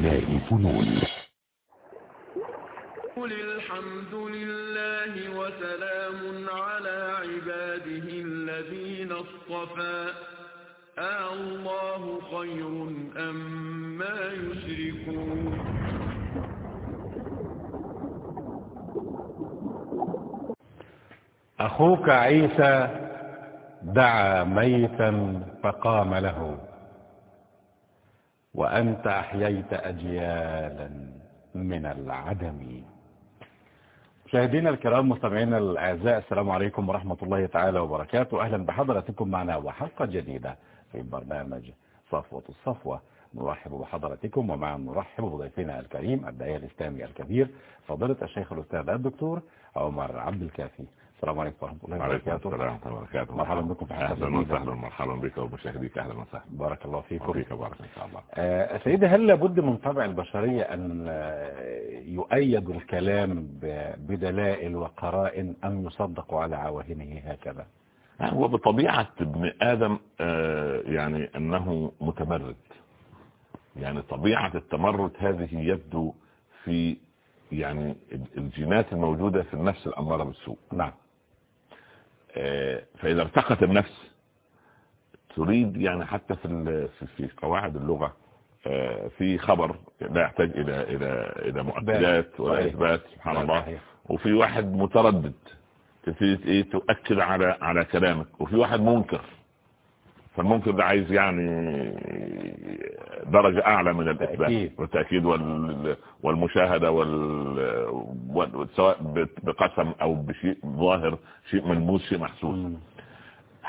لهؤلاء فنون قل الحمد لله وسلام على عباده الذين اصطفى. آه الله خير أم ما يشركون. أخوك عيسى دعا ميتا فقام له. وأنت أحييت أجيالا من العدم. مشاهدينا الكرام مستمعينا الأعزاء السلام عليكم ورحمة الله تعالى وبركاته. أهلا بحضراتكم معنا وحلقة جديدة في برنامج صفوة الصفوة. نرحب بحضراتكم ومع نرحب بضيفنا الكريم الداعية الإسلامي الكبير فضيلة الشيخ الأستاذ الدكتور عمر عبد الكافي. السلام عليكم ورحمة الله وبركاته. السلام ورحمة الله وبركاته. مرحبا بكم في حلقة أهلا وسهلا مرحبا بك ومشاهديك أهلا وسهلا. بارك الله فيكم. وفيك بارك إن شاء الله. آه، سيدي هل لابد من طبع البشرية أن آه، يؤيد الكلام بدلائل وقرائن أم يصدق على عواهنه هكذا؟ هو بطبيعة ابن آدم آه، يعني أنه متمرد. يعني طبيعة التمرد هذه يبدو في يعني الجينات الموجودة في النفس الأمارة بالسوء نعم. فإذا ارتقت النفس تريد يعني حتى في في- في قواعد اللغة آه، في خبر لا يحتاج إلى إلى إلى مؤكدات ولا. إثبات سبحان الله. صحيح. وفي واحد متردد تبتدي إيه؟ تؤكد على على كلامك. وفي واحد منكر. فالمنكر ده عايز يعني درجة أعلى من الإثبات تأكيد. والتأكيد وال والمشاهدة وال سواء بقسم أو بشيء ظاهر شيء ملموس شيء محسوس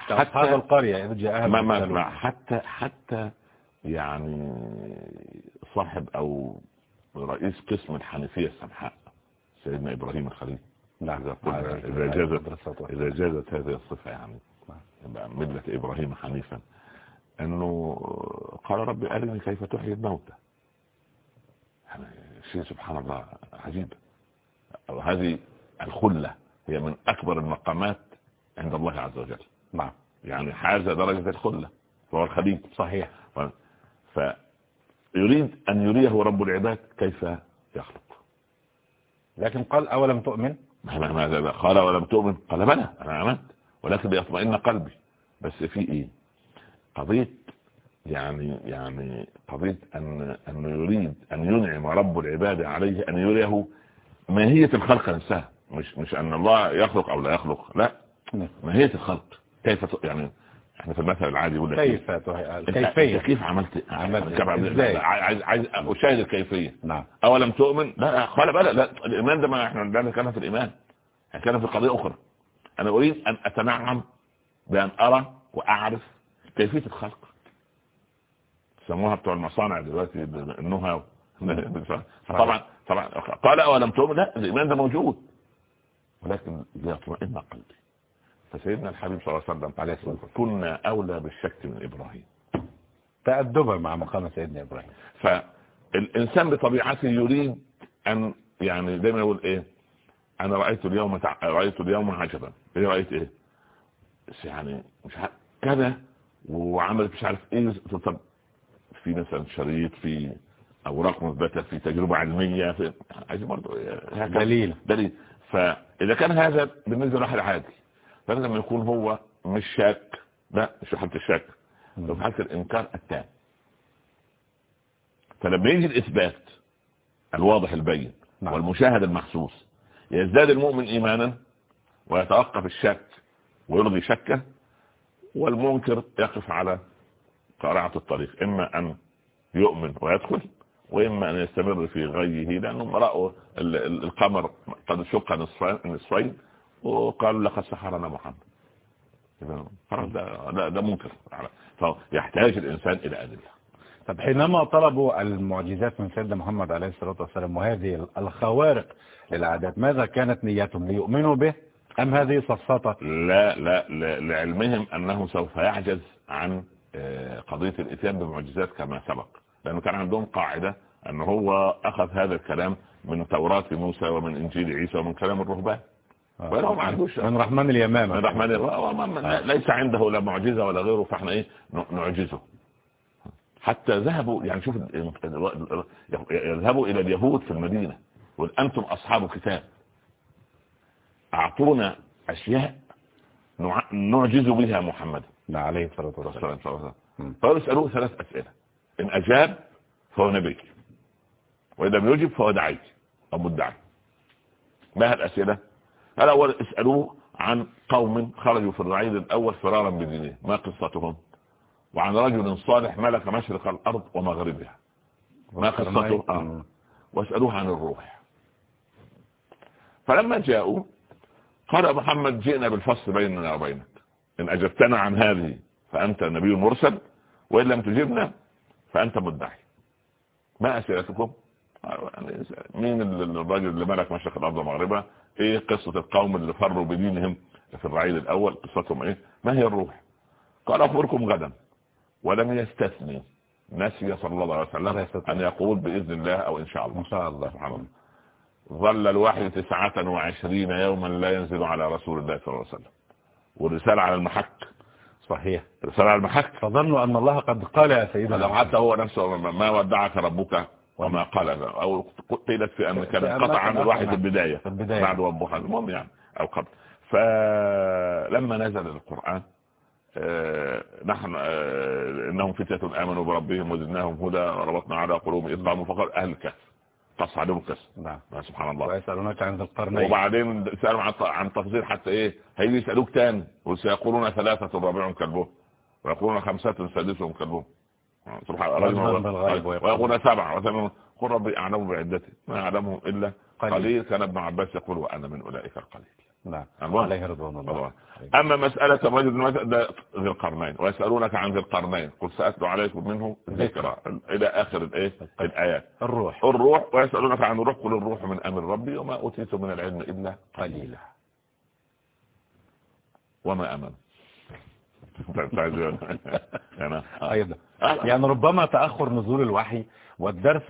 أصحاب القرية إذ جاءها ما ما. ما حتى حتى يعني صاحب أو رئيس قسم الحنيفية السمحاء سيدنا إبراهيم الخليل نعم عليه جازت. إذا جازت هذه الصفة يعني ملة إبراهيم حنيفا أنه قال ربي أرني كيف تحيي الموتى. يعني شيء سبحان الله عجيب. وهذه الخلة هي من أكبر المقامات عند الله عز وجل. نعم. يعني حاز درجة الخلة. فهو الخليل صحيح. فيريد أن يريه رب العباد كيف يخلق. لكن قال أولم تؤمن؟ ما- ما- ماذا قال ولم تؤمن؟ قال بلى أنا آمنت. ولكن ليطمئن قلبي. بس في إيه؟ قضية يعني يعني قضية أن أنه يريد أن ينعم رب العباد عليه أن يريه ماهية الخلق نفسها. مش مش أن الله يخلق أو لا يخلق. لا. نعم. ماهية الخلق. كيف يعني إحنا في المثل العادي يقول لك إيه؟ كيف أنت كيف عملت عملت؟ عايز عايز أشاهد الكيفية. نعم. أولم تؤمن؟ لا قال بلى لا الإيمان ده ما إحنا لا نتكلم في الإيمان. نتكلم في قضية أخرى. أنا أريد أن أتنعم بأن أرى وأعرف كيفية الخلق. سموها بتوع المصانع دلوقتي النهى طبعا طبعا قال أولم تؤمن؟ لا الإيمان ده موجود. ولكن ليطمئن قلبي. فسيدنا الحبيب صلى الله عليه وسلم عليه الصلاة والسلام. كنا أولى بالشك من إبراهيم. تأدبا مع مقام سيدنا إبراهيم. فالإنسان بطبيعته يريد أن يعني دايما يقول إيه أنا رأيت اليوم تع... رأيت اليوم عجبا. إيه رأيت إيه؟ يعني مش عارف كذا وعملت مش عارف إيه طب في مثلا شريط في أوراق مثبتة في تجربة علمية في عايز برضه. دليل. دليل فإذا كان هذا بالنسبة لواحد عادي فلازم يكون هو مش شاك لا مش في حالة الشك في حالة الإنكار التام فلما يجي الإثبات الواضح البين نعم. والمشاهد المحسوس يزداد المؤمن إيمانا ويتوقف الشك ويرضي شكه والمنكر يقف على قارعة الطريق. إما أن يؤمن ويدخل وإما أن يستمر في غيه لأنهم رأوا ال- ال- القمر قد شق نصفين وقالوا لقد سحرنا محمد. خلاص ده, ده, ده منكر. فيحتاج الإنسان إلى أدلة. طب حينما طلبوا المعجزات من سيدنا محمد عليه الصلاة والسلام وهذه الخوارق للعادات ماذا كانت نيتهم ليؤمنوا به؟ أم هذه صفصطة لا لا لعلمهم أنه سوف يعجز عن آه، قضية الإتيان بمعجزات كما سبق. لأنه كان عندهم قاعدة أنه هو أخذ هذا الكلام من توراة موسى ومن إنجيل عيسى ومن كلام الرهبان. ما عندوش من رحمن اليمامة. من رحمن الله ليس عنده لا معجزة ولا غيره فاحنا إيه ن- نعجزه. حتى ذهبوا يعني شوف يذهبوا إلى اليهود في المدينة. يقول أنتم أصحاب كتاب. أعطونا أشياء نعجز بها محمد. عليه الصلاة والسلام. فقالوا اسألوه ثلاث أسئلة. إن أجاب فهو نبي وإذا لم يجب فهو دعي أو مدعي ما قال أول اسألوه عن قوم خرجوا في الرعيد الأول فرارا بدينه. ما قصتهم؟ وعن رجل صالح ملك مشرق الأرض ومغربها. ما قصته؟ آه. واسألوه عن الروح. فلما جاءوا قال محمد جئنا بالفصل بيننا وبينك. إن أجبتنا عن هذه فأنت نبي مرسل وإن لم تجبنا فأنت مدعي. ما أسئلتكم؟ مين الراجل اللي ملك مشرق الأرض ومغربها إيه قصة القوم اللي فروا بدينهم في الرعيل الأول؟ قصتهم إيه؟ ما هي الروح؟ قال أخبركم غدا. ولم يستثني نسي صلى الله عليه وسلم أن يقول بإذن الله أو إن شاء الله. إن شاء الله. سبحانه الله. ظل الوحي تسعة وعشرين يوما لا ينزل على رسول الله صلى الله عليه وسلم. والرسالة على المحك. صحيح. الرسالة على المحك. فظنوا أن الله قد قال يا سيدنا حتى هو نفسه ما ودعك ربك وما قال. أو قيلت في كان انقطع عن الوحي في البداية. بعد وضوح. المهم يعني أو قبل. فلما نزل القرآن آه، نحن آه، إنهم فتية آمنوا بربهم وزدناهم هدى وربطنا على قلوبهم إذ قاموا فقال أهل الكهف قص عليهم القصة نعم سبحان الله. ويسألونك عن القرنين. وبعدين سالوا عن عن تفضيل حتى إيه هيجي يسألوك تاني. وسيقولون ثلاثة رابعهم كلبهم. ويقولون خمسة سادسهم كلبهم. سبحان الله. ويقولون سبعة. وثمانيه قل ربي اعلم بعدتي. ما يعلمهم إلا قليل. كان ابن عباس يقول وأنا من أولئك القليل. نعم. عليه رضوان الله. أما مسألة الرجل ذي القرنين ويسألونك عن ذي القرنين قل سأتلو عليكم منه ذكرى إلى آخر الإيه؟ الآيات. الروح. الروح ويسألونك عن الروح قل الروح من أمر ربي وما أوتيت من العلم إلا قليلا. وما أمن. أيضا يعني ربما تأخر نزول الوحي والدرس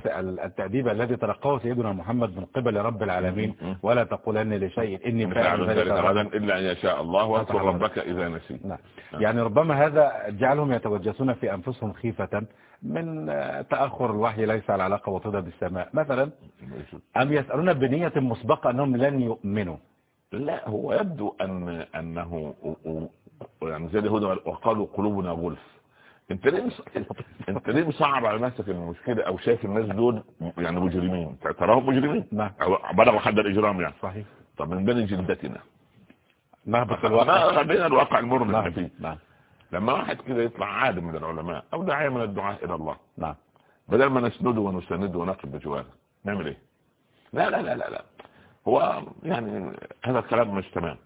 التأديب الذي تلقاه سيدنا محمد من قبل رب العالمين. ولا تقولن لشيء إني فاعل ذلك غدا. إلا أن يشاء الله واذكر ربك إذا نسيت. نعم. يعني ربما هذا جعلهم يتوجسون في أنفسهم خيفة من تأخر الوحي ليس على علاقة وطيدة بالسماء. مثلا أم يسألون بنية مسبقة أنهم لن يؤمنوا؟ لا هو يبدو أن أنه يعني زي اليهود وقالوا قلوبنا غلف. انت ليه انت ليه مصعب على نفسك المشكلة أو شايف الناس دول يعني مجرمين؟ تراهم مجرمين؟ نعم. بلغوا حد الإجرام يعني. صحيح. طب من بين جلدتنا. نهبط الواقع خلينا الواقع المر اللي نعم. فيه. نعم. لما واحد كده يطلع عالم من العلماء أو داعية من الدعاء إلى الله. نعم. بدل ما نسنده ونسنده ونقف بجواره. نعمل إيه؟ لا لا لا لا لا. هو يعني هذا الكلام مش تمام.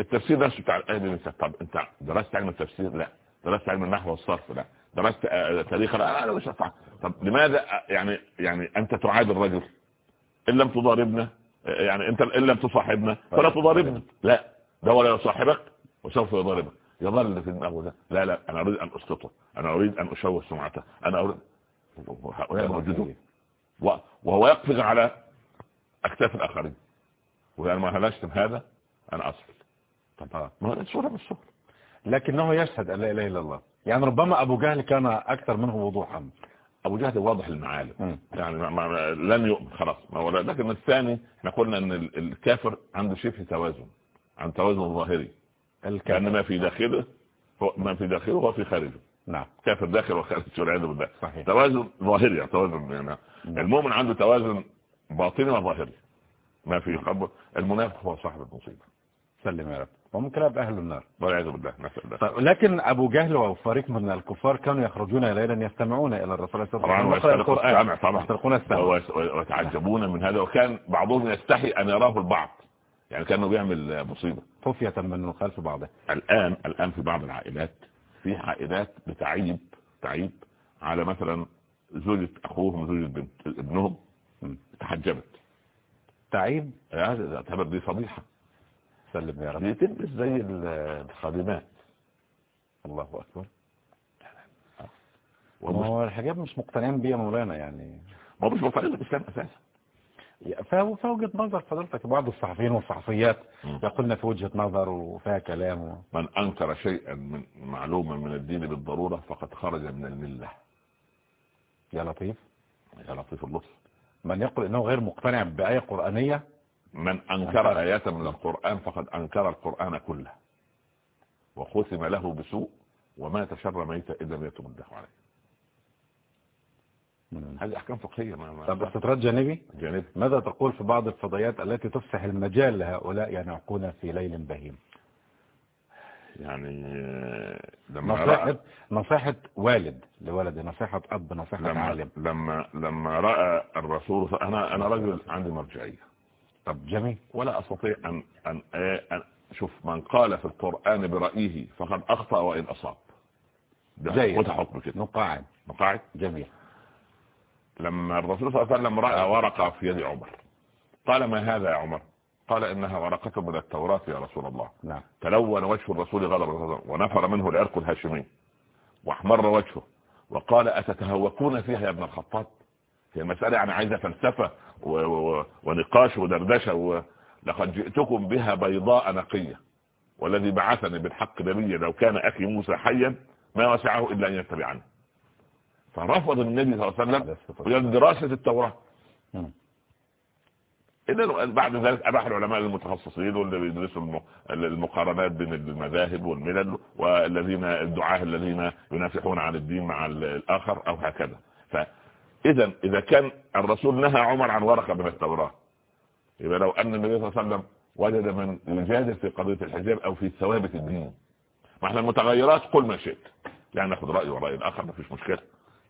التفسير نفسه بتاع الايه دي طب أنت درست علم التفسير؟ لا. درست علم النحو والصرف؟ لا. درست آه، تاريخ أنا مش طب لماذا يعني يعني أنت تعاد الرجل؟ إن لم تضاربنا آه، يعني أنت إن لم تصاحبنا فلا تضاربنا لا ده ولا يصاحبك وسوف يضاربك يظل في دماغه ده. لا لا أنا أريد أن أسقطه. أنا أريد أن أشوه سمعته. أنا اريد هؤلاء موجودون. وهو يقفز على أكتاف الآخرين. وقال ما هلشتم هذا؟ أنا أصل. طب ما هذا صوره من الصور لكنه يشهد أن لا إله إلا الله. يعني ربما أبو جهل كان أكثر منه وضوحا. أبو جهل واضح المعالم يعني ما ما لن يؤمن خلاص. لكن الثاني إحنا قلنا إن الكافر عنده شبه توازن عن توازن ظاهري. كان ما في داخله ما في داخله هو في خارجه. نعم. كافر داخل وخارج والعياذ بالله. صحيح. توازن ظاهري يعني توازن يعني المؤمن عنده توازن باطني وظاهري. ما في قبل المنافق هو صاحب المصيبة. سلم يا رب. وممكن أبقى أهل النار. والعياذ بالله. طيب لكن أبو جهل وفريق من الكفار كانوا يخرجون ليلا يستمعون إلى الرسول صلى الله عليه وسلم. يسترقون السمع طبعا. يسترقون السمع. ويتعجبون من هذا. وكان بعضهم يستحي أن يراه البعض. يعني كانه بيعمل مصيبة. خفية من خلف بعضه. الآن الآن في بعض العائلات في عائلات بتعيب تعيب على مثلا زوجة أخوهم زوجة بنت ابنهم. تحجبت. تعيب؟ تعتبر دي فضيحه سلم يا رب. بتلبس زي الخادمات. الله أكبر. هو الحجاب مش مقتنعين بيه مولانا يعني. ما مش مقتنعين بالإسلام أساسا. في وجهة نظر فضلتك بعض الصحفيين والصحفيات يقولنا في وجهة نظر وفيها كلام و... من أنكر شيئا من معلوما من الدين بالضرورة فقد خرج من الملة. يا لطيف. يا لطيف اللطف. من يقول إنه غير مقتنع بآية قرآنية من أنكر آيات من القرآن فقد أنكر القرآن كله. وختم له بسوء ومات شر ميت إذا لم يتم الدخل عليه. هذه أحكام فقهية. طب استطراد جانبي؟ جانبي. ماذا تقول في بعض الفضائيات التي تفسح المجال لهؤلاء ينعقون في ليل بهيم؟ يعني لما نصيحة نصيحة والد لولده نصيحة أب نصيحة لما عالم. لما لما رأى الرسول أنا أنا رجل عندي مرجعية. طب جميل. ولا أستطيع أن أن, أن شوف من قال في القرآن برأيه فقد أخطأ وإن أصاب. ده. خد حكم كده. نقاعد مقاعد؟ جميل. لما الرسول صلى الله عليه وسلم رأى ورقة في يد عمر قال ما هذا يا عمر؟ قال إنها ورقة من التوراة يا رسول الله. نعم. تلون وجه الرسول غضبا ونفر منه العرق الهاشمي واحمر وجهه وقال أتتهوكون فيها يا ابن الخطاب؟ هي المسألة يعني عايزة فلسفة. و و ونقاش ودردشة ولقد جئتكم بها بيضاء نقية والذي بعثني بالحق نبيا لو كان أخي موسى حيا ما وسعه إلا أن يتبعني. فرفض النبي صلى الله عليه وسلم وجد دراسة التوراة. مم. إذا بعد ذلك أباح العلماء المتخصصين واللي بيدرسوا الم- المقارنات بين المذاهب والملل والذين الدعاة الذين ينافحون عن الدين مع ال- الآخر أو هكذا. فإذا إذا كان الرسول نهى عمر عن ورقة من التوراة يبقى لو أن النبي صلى الله عليه وسلم وجد من يجادل في قضية الحجاب أو في ثوابت الدين. ما إحنا المتغيرات قل ما شئت. يعني ناخد رأي ورأي الآخر ما فيش مشكلة.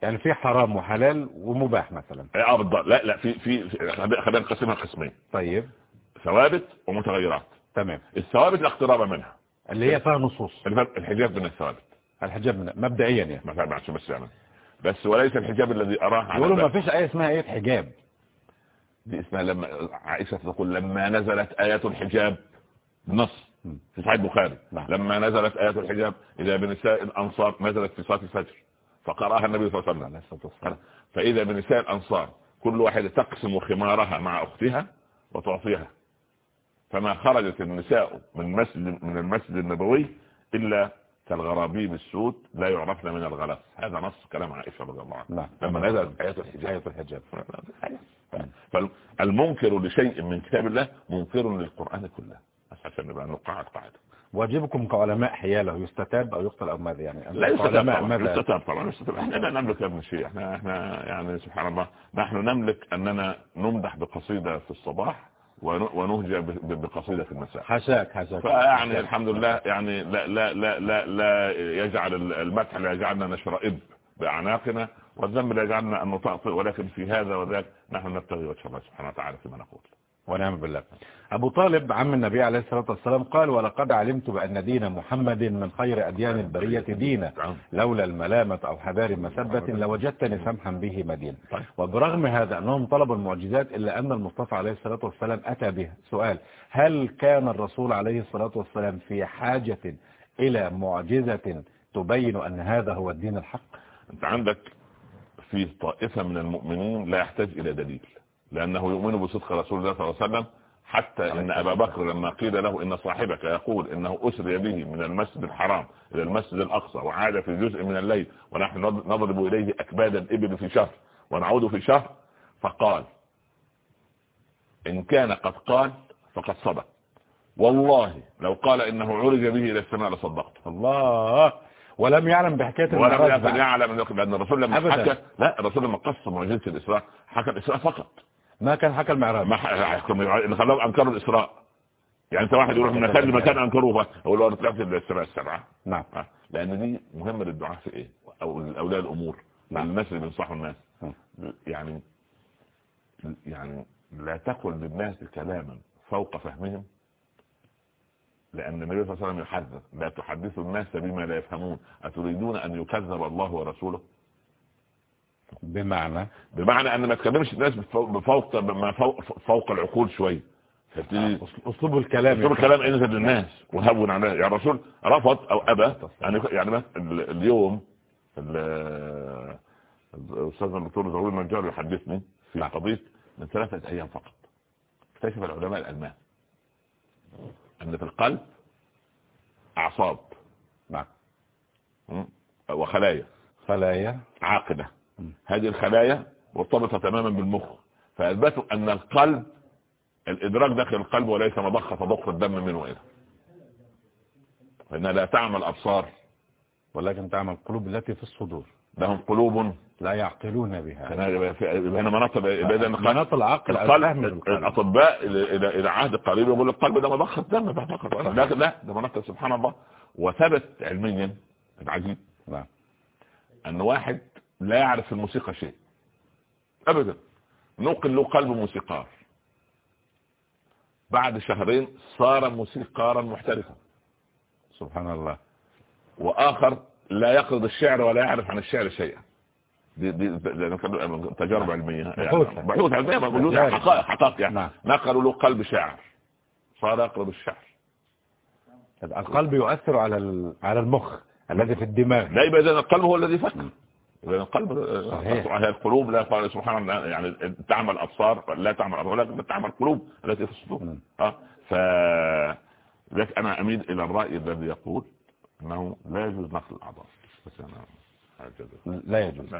يعني في حرام وحلال ومباح مثلا. آه بالضبط لا لا في في خلينا نقسمها قسمين. طيب. ثوابت ومتغيرات. تمام. الثوابت لا اقتراب منها. اللي هي فيها نصوص. الحجاب من الثوابت. الحجاب من- مبدئيا يعني. ما فهمتش بس يعني بس وليس الحجاب الذي اراه على يقولوا ما. فيش آية اسمها آية؟ حجاب دي اسمها لما عائشة تقول لما نزلت آيات الحجاب. نص. في صحيح البخاري. نعم. لما نزلت آيات الحجاب إذا بنساء الأنصار نزلت في صلاة الفجر فقرأها النبي صلى الله عليه وسلم. فإذا بنساء الأنصار كل واحدة تقسم خمارها مع أختها وتعطيها. فما خرجت النساء من مسجد من المسجد النبوي إلا كالغرابيب السود لا يعرفن من الغلس. هذا نص كلام عائشة رضي الله عنها. نعم. لما نزلت آيات الحجاب آية الحجاب فالمنكر لشيء من كتاب الله منكر للقرآن كله. عشان نبقى نقعد قاعدة واجبكم كعلماء حياله يستتاب أو يقتل أو ماذا يعني؟ لا يستتاب طبعا يستتاب طبعا يستتاب. إحنا لا نملك هذا الشيء إحنا إحنا يعني سبحان الله. نحن نملك أننا نمدح بقصيدة في الصباح ونهجى بقصيدة في المساء حشاك حشاك فيعني الحمد لله يعني لا لا لا لا, لا يجعل المدح لا يجعلنا نشرئب بأعناقنا والذنب لا يجعلنا أن نطأطئ ولكن في هذا وذاك نحن نبتغي وجه الله سبحانه وتعالى فيما نقول. ونعم بالله. أبو طالب عم النبي عليه الصلاة والسلام قال ولقد علمت بأن دين محمد من خير أديان البرية دينا. نعم. لولا الملامة أو حذار مسبة لوجدتني سمحا به مدينة طيب. وبرغم هذا أنهم طلبوا المعجزات إلا أن المصطفى عليه الصلاة والسلام أتى بها سؤال هل كان الرسول عليه الصلاة والسلام في حاجة إلى معجزة تبين أن هذا هو الدين الحق؟ أنت عندك في طائفة من المؤمنين لا يحتاج إلى دليل. لأنه يؤمن بصدق رسول الله صلى الله عليه وسلم حتى إن أبا بكر لما قيل له إن صاحبك يقول إنه أسري به من المسجد الحرام إلى المسجد الأقصى وعاد في جزء من الليل ونحن نضرب إليه أكباد الإبل في شهر ونعود في شهر فقال إن كان قد قال فقد صدق. والله لو قال إنه عرج به إلى السماء لصدقته. الله. ولم يعلم بحكاية ولم. يعلم لأن الرسول لما. حكى لا الرسول لما قص معجزة الإسراء حكى الإسراء فقط. ما كان حكى المعراج. ما ح- اللي خلاهم أنكروا الإسراء. يعني أنت واحد يروح من مكان لمكان أنكروه يقول له أنا طلعت السماء السبعة. نعم. آه. لأن دي مهمة للدعاء في إيه؟ أو اولياء الأمور. نعم. الناس اللي بينصحوا الناس. م. يعني يعني لا تقل للناس كلاما فوق فهمهم. لأن النبي صلى الله عليه وسلم يحذر. لا تحدثوا الناس بما لا يفهمون. أتريدون أن يكذب الله ورسوله؟ بمعنى بمعنى أن ما تكلمش الناس بفوق فوق, فوق العقول شوية فبتدي أسلوب الكلام شوف الكلام انزل للناس وهون على يعني الرسول رفض أو أبى. يعني يعني اليوم ال- الأستاذ الدكتور زهور النجار يحدثني في نعم. قضية من ثلاثة أيام فقط. اكتشف العلماء الألمان أن في القلب أعصاب. نعم? وخلايا. خلايا. عاقده هذه الخلايا مرتبطة تماما بالمخ. فأثبتوا أن القلب الإدراك داخل القلب وليس مضخة تضخ الدم منه إليه فإنها لا تعمل أبصار. ولكن تعمل القلوب التي في الصدور. لهم قلوب لا يعقلون بها. هنا مناطق مناطق العقل الأطباء إلى عهد قريب يقول القلب ده مضخة دم فقط. لا لا ده مناطق سبحان الله. وثبت علميا العجيب نعم. أن واحد لا يعرف الموسيقى شيء. أبدا. نقل له قلب موسيقار. بعد شهرين صار موسيقارا محترفا. سبحان الله. وآخر لا يقرض الشعر ولا يعرف عن الشعر شيئا. دي دي تجارب علمية. بحوث. علمية موجودة حقائق حقائق يعني. نعم. نقلوا له قلب شاعر صار يقرض الشعر. القلب يؤثر على على المخ الذي في الدماغ. لا يبقى اذا القلب هو الذي يفكر إذا القلب صحيح. القلوب لا سبحان الله يعني تعمل أبصار لا تعمل أبصار ولكن تعمل قلوب التي في الصدور. آه ف لذلك أنا أميل إلى الرأي الذي يقول أنه لا يجوز نقل أنا لا يجوز.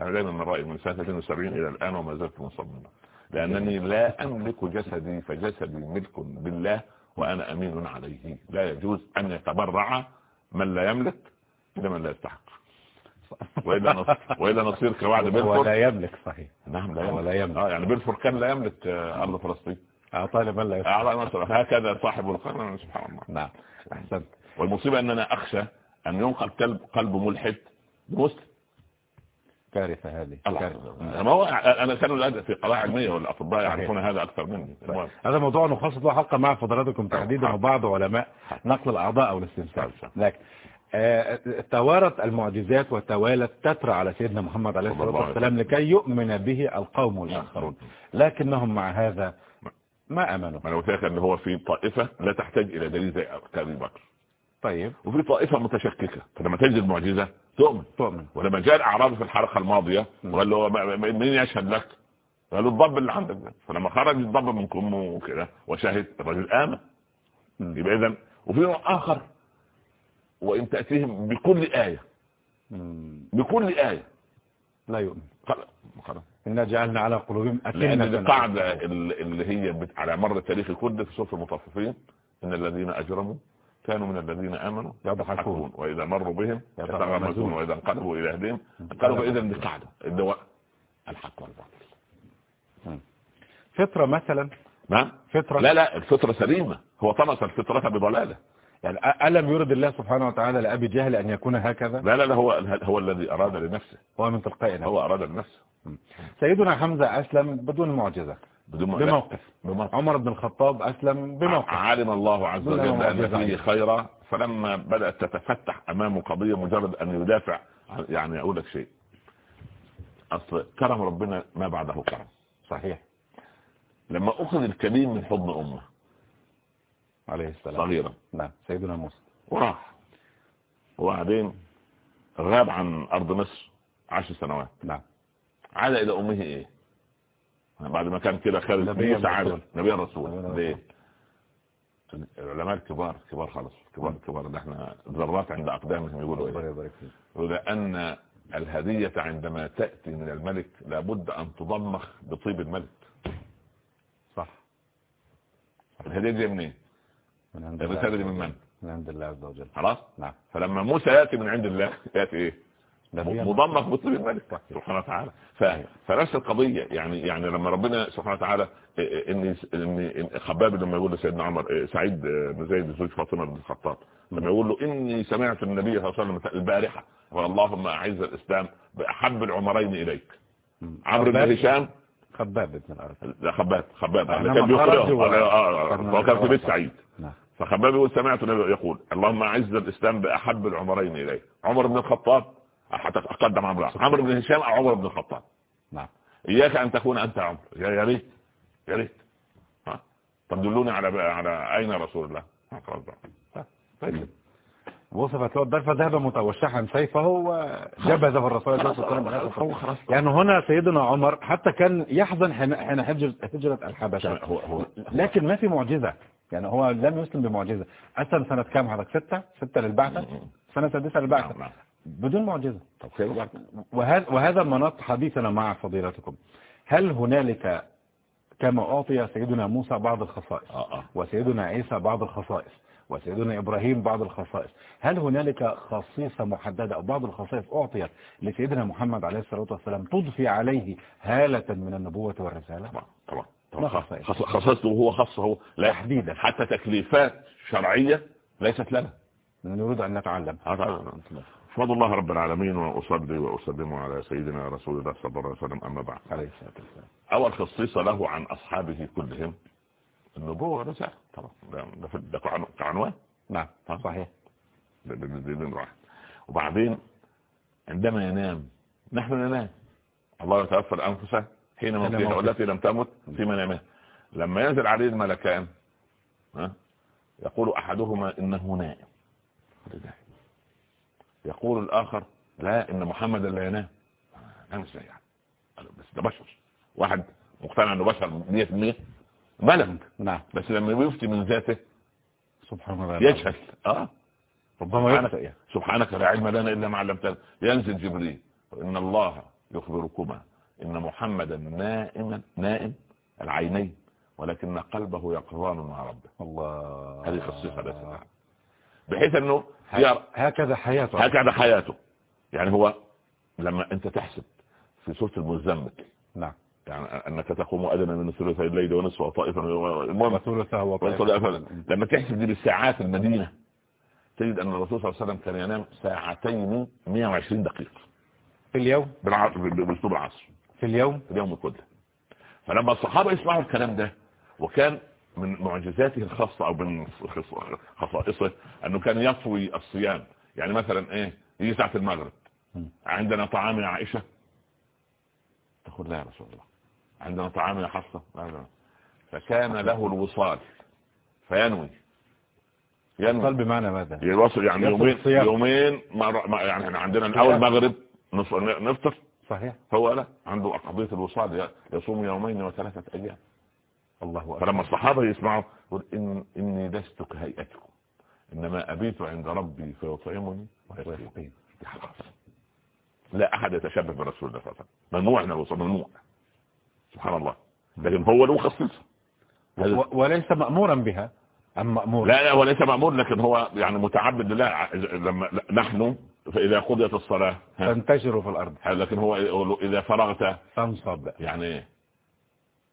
أنا دائما من رايي من سنة 72 إلى الآن وما زلت مصمما لأنني لا أملك جسدي فجسدي ملك بالله وأنا أمين عليه. لا يجوز أن يتبرع من لا يملك إلى من لا يستحق. وإلا نصير وإلا نصير كوعد بلفور ولا يملك صحيح. نعم لا يملك. ولا يملك. آه يعني بلفور كان لا يملك آه، أرض فلسطين. أعطى لمن لا اعطى هكذا صاحب القرن سبحان الله. نعم أحسنت. والمصيبة ان أنا أخشى أن ينقل قلب قلب ملحد بمسلم. كارثة هذه ما هو أنا كان في قضايا علمية والأطباء يعرفون هذا أكثر مني. هذا موضوع نخصص له حلقة مع فضلاتكم تحديدا وبعض علماء نقل الأعضاء أو الاستنساخ. لكن آه، توارت المعجزات وتوالت تترى على سيدنا محمد عليه الصلاة والسلام لكي يؤمن به القوم الآخرون. لكنهم مع هذا ما أمنوا؟ أنا قلت أن هو في طائفة لا تحتاج إلى دليل زي أبي بكر. طيب. وفي طائفة متشككة. فلما تجد المعجزة تؤمن. تؤمن. ولما جاء الأعرابي في الحلقة الماضية وقال له مين يشهد لك؟ قال له الضب اللي عندك فلما خرج الضب من كمه وكده وشهد الرجل آمن. يبقى إذا وفي آخر وإن تأتيهم بكل آية. بكل آية. لا يؤمن. خلاص. إنا جعلنا على قلوبهم أكنة القاعدة اللي هي على مر التاريخ كله في سورة المطففين إن الذين أجرموا كانوا من الذين آمنوا يضحكون. وإذا مروا بهم يتغمزون وإذا انقلبوا إلى أهلهم. انقلبوا إذا بقاعدة الدواء الحق والباطل. فطرة مثلا؟ نعم. فطرة؟ لا لا الفطرة سليمة. هو طمس الفطرة بضلالة. يعني ألم يرد الله سبحانه وتعالى لأبي جهل أن يكون هكذا؟ لا لا لا هو هو الذي أراد لنفسه. هو من تلقائه هو أراد لنفسه. سيدنا حمزة أسلم بدون معجزة. بدون بموقف. بموقف. عمر بن الخطاب أسلم بموقف. علم الله عز وجل أن فيه خيرا فلما بدأت تتفتح أمامه قضية مجرد أن يدافع يعني أقول لك شيء. أصل كرم ربنا ما بعده كرم. صحيح. لما أخذ الكريم من حضن أمه عليه السلام. صغيرا نعم سيدنا موسى. وراح. وبعدين غاب عن أرض مصر عشر سنوات. نعم. عاد إلى أمه إيه؟ بعد ما كان كده خالد نبي سعادة نبي الرسول. ليه؟ العلماء الكبار كبار خالص كبار كبار. اللي إحنا ذرات عند أقدامهم يقولوا إيه؟ ان الهدية عندما تأتي من الملك لابد أن تضمخ بطيب الملك. صح. الهدية دي منين؟ الرسالة دي من من؟ من عند الله عز وجل. خلاص؟ نعم. فلما موسى يأتي من عند الله يأتي إيه؟ مضمخ بطيب الملك. سبحانه وتعالى. فنفس القضية يعني يعني لما ربنا سبحانه وتعالى إني إني خباب لما يقول لسيدنا عمر سعيد بن زيد زوج فاطمة بن الخطاب. لما يقول له إني سمعت النبي صلى الله عليه وسلم البارحة اللهم أعز الإسلام بأحب العمرين إليك. عمرو بن هشام خباب بن الأرض. لا خباب خباب. كان بيقول هو كان في بيت سعيد. نعم. فخباب يقول سمعت النبي يقول اللهم أعز الإسلام بأحب العمرين إليك. عمر بن الخطاب أقدم عمرو. عمرو بن هشام أو عمر بن الخطاب. نعم. إياك أن تكون أنت عمر يا ريت يا ريت. طب دلوني على على أين رسول الله؟ طيب. وصفت له الضرفة ذهب متوشحا. سيفه وجبذه الرسول صلى الله عليه وسلم يعني هنا سيدنا عمر حتى كان يحزن حين هجرة, الحبشة. لكن ما في معجزة. يعني هو لم يسلم بمعجزة. أسلم سنة كام؟ حضرتك ستة؟ ستة للبعثة؟ سنة سادسة للبعثة. نعم، نعم. بدون معجزة. وهذا, وهذا مناط حديثنا مع فضيلتكم. هل هنالك كما أعطي سيدنا موسى بعض الخصائص؟ آه آه. وسيدنا عيسى بعض الخصائص. وسيدنا إبراهيم بعض الخصائص. هل هنالك خصيصة محددة أو بعض الخصائص أعطيت لسيدنا محمد عليه الصلاة والسلام تضفي عليه هالة من النبوة والرسالة؟ طبعا طبعا خصصته هو خاصه لا تحديدا. حتى تكليفات شرعية ليست لنا. نريد أن نتعلم. احمد الله رب العالمين وأصلي وأسلم على سيدنا رسول الله صلى الله عليه وسلم أما بعد. عليه الصلاة والسلام. أول خصيصة له عن أصحابه كلهم النبوة رسالة طبعا ده, كعنوان نعم. صحيح. واحد. وبعدين عندما ينام نحن ننام. الله يتوفى الانفس حين موتها. والتي لم تمت في منامها لما ينزل عليه الملكان ها، يقول أحدهما إنه نائم. يقول الآخر لا إن محمدا لا ينام. نام إزاي يعني بس ده بشر. واحد مقتنع إنه بشر 100% ملك نعم. بس لما بيفتي من ذاته سبحان الله يجهل. آه. ربما سبحانك, سبحانك لا علم لنا إلا ما علمتنا. ينزل جبريل. ان الله يخبركما إن محمدا نائما نائم العينين ولكن قلبه يقظان مع ربه. الله. هذه خصيصة ليست بحيث أنه يرى هكذا حياته. هكذا حياته. يعني هو لما أنت تحسب في سورة المزمل. نعم. يعني أنك تقوم أدنى من ثلثي الليل ونصف وطائفا المهم وثلثه وصل أفضل. لما تحسب دي بالساعات المدينة تجد أن الرسول صلى الله عليه وسلم كان ينام ساعتين 120 دقيقة. في اليوم؟ بأسلوب العصر. في اليوم؟ في اليوم كله فلما الصحابة يسمعوا الكلام ده وكان من معجزاته الخاصة أو من خص- خصائصه أنه كان يطوي الصيام. يعني مثلا إيه يجي ساعة المغرب. عندنا طعام يا عائشة تقول لا يا رسول الله. عندنا طعام يا لا فكان له الوصال. فينوي. ينوي. قال بمعنى ماذا؟ يوصل يعني يومين الصيام. يومين مع- يعني إحنا عندنا الأول مغرب نص- نفطر. صحيح. هو لا عنده قضية الوصال. يصوم يومين وثلاثة أيام. الله أكبر. فلما الصحابة يسمعوا يقول إن إني لست كهيئتكم إنما أبيت عند ربي فيطعمني ويسقيني. حاجة. لا أحد يتشبه برسول الله صلى الله عليه وسلم. ممنوع ممنوع. سبحان الله. لكن هو له و- وليس مأمورا بها. أم مأمور؟ لا لا وليس مأمور لكن هو يعني متعبد لله. لما نحن فإذا قضيت الصلاة تنتشر في الأرض. لكن هو إذا فرغت فانصب. يعني إيه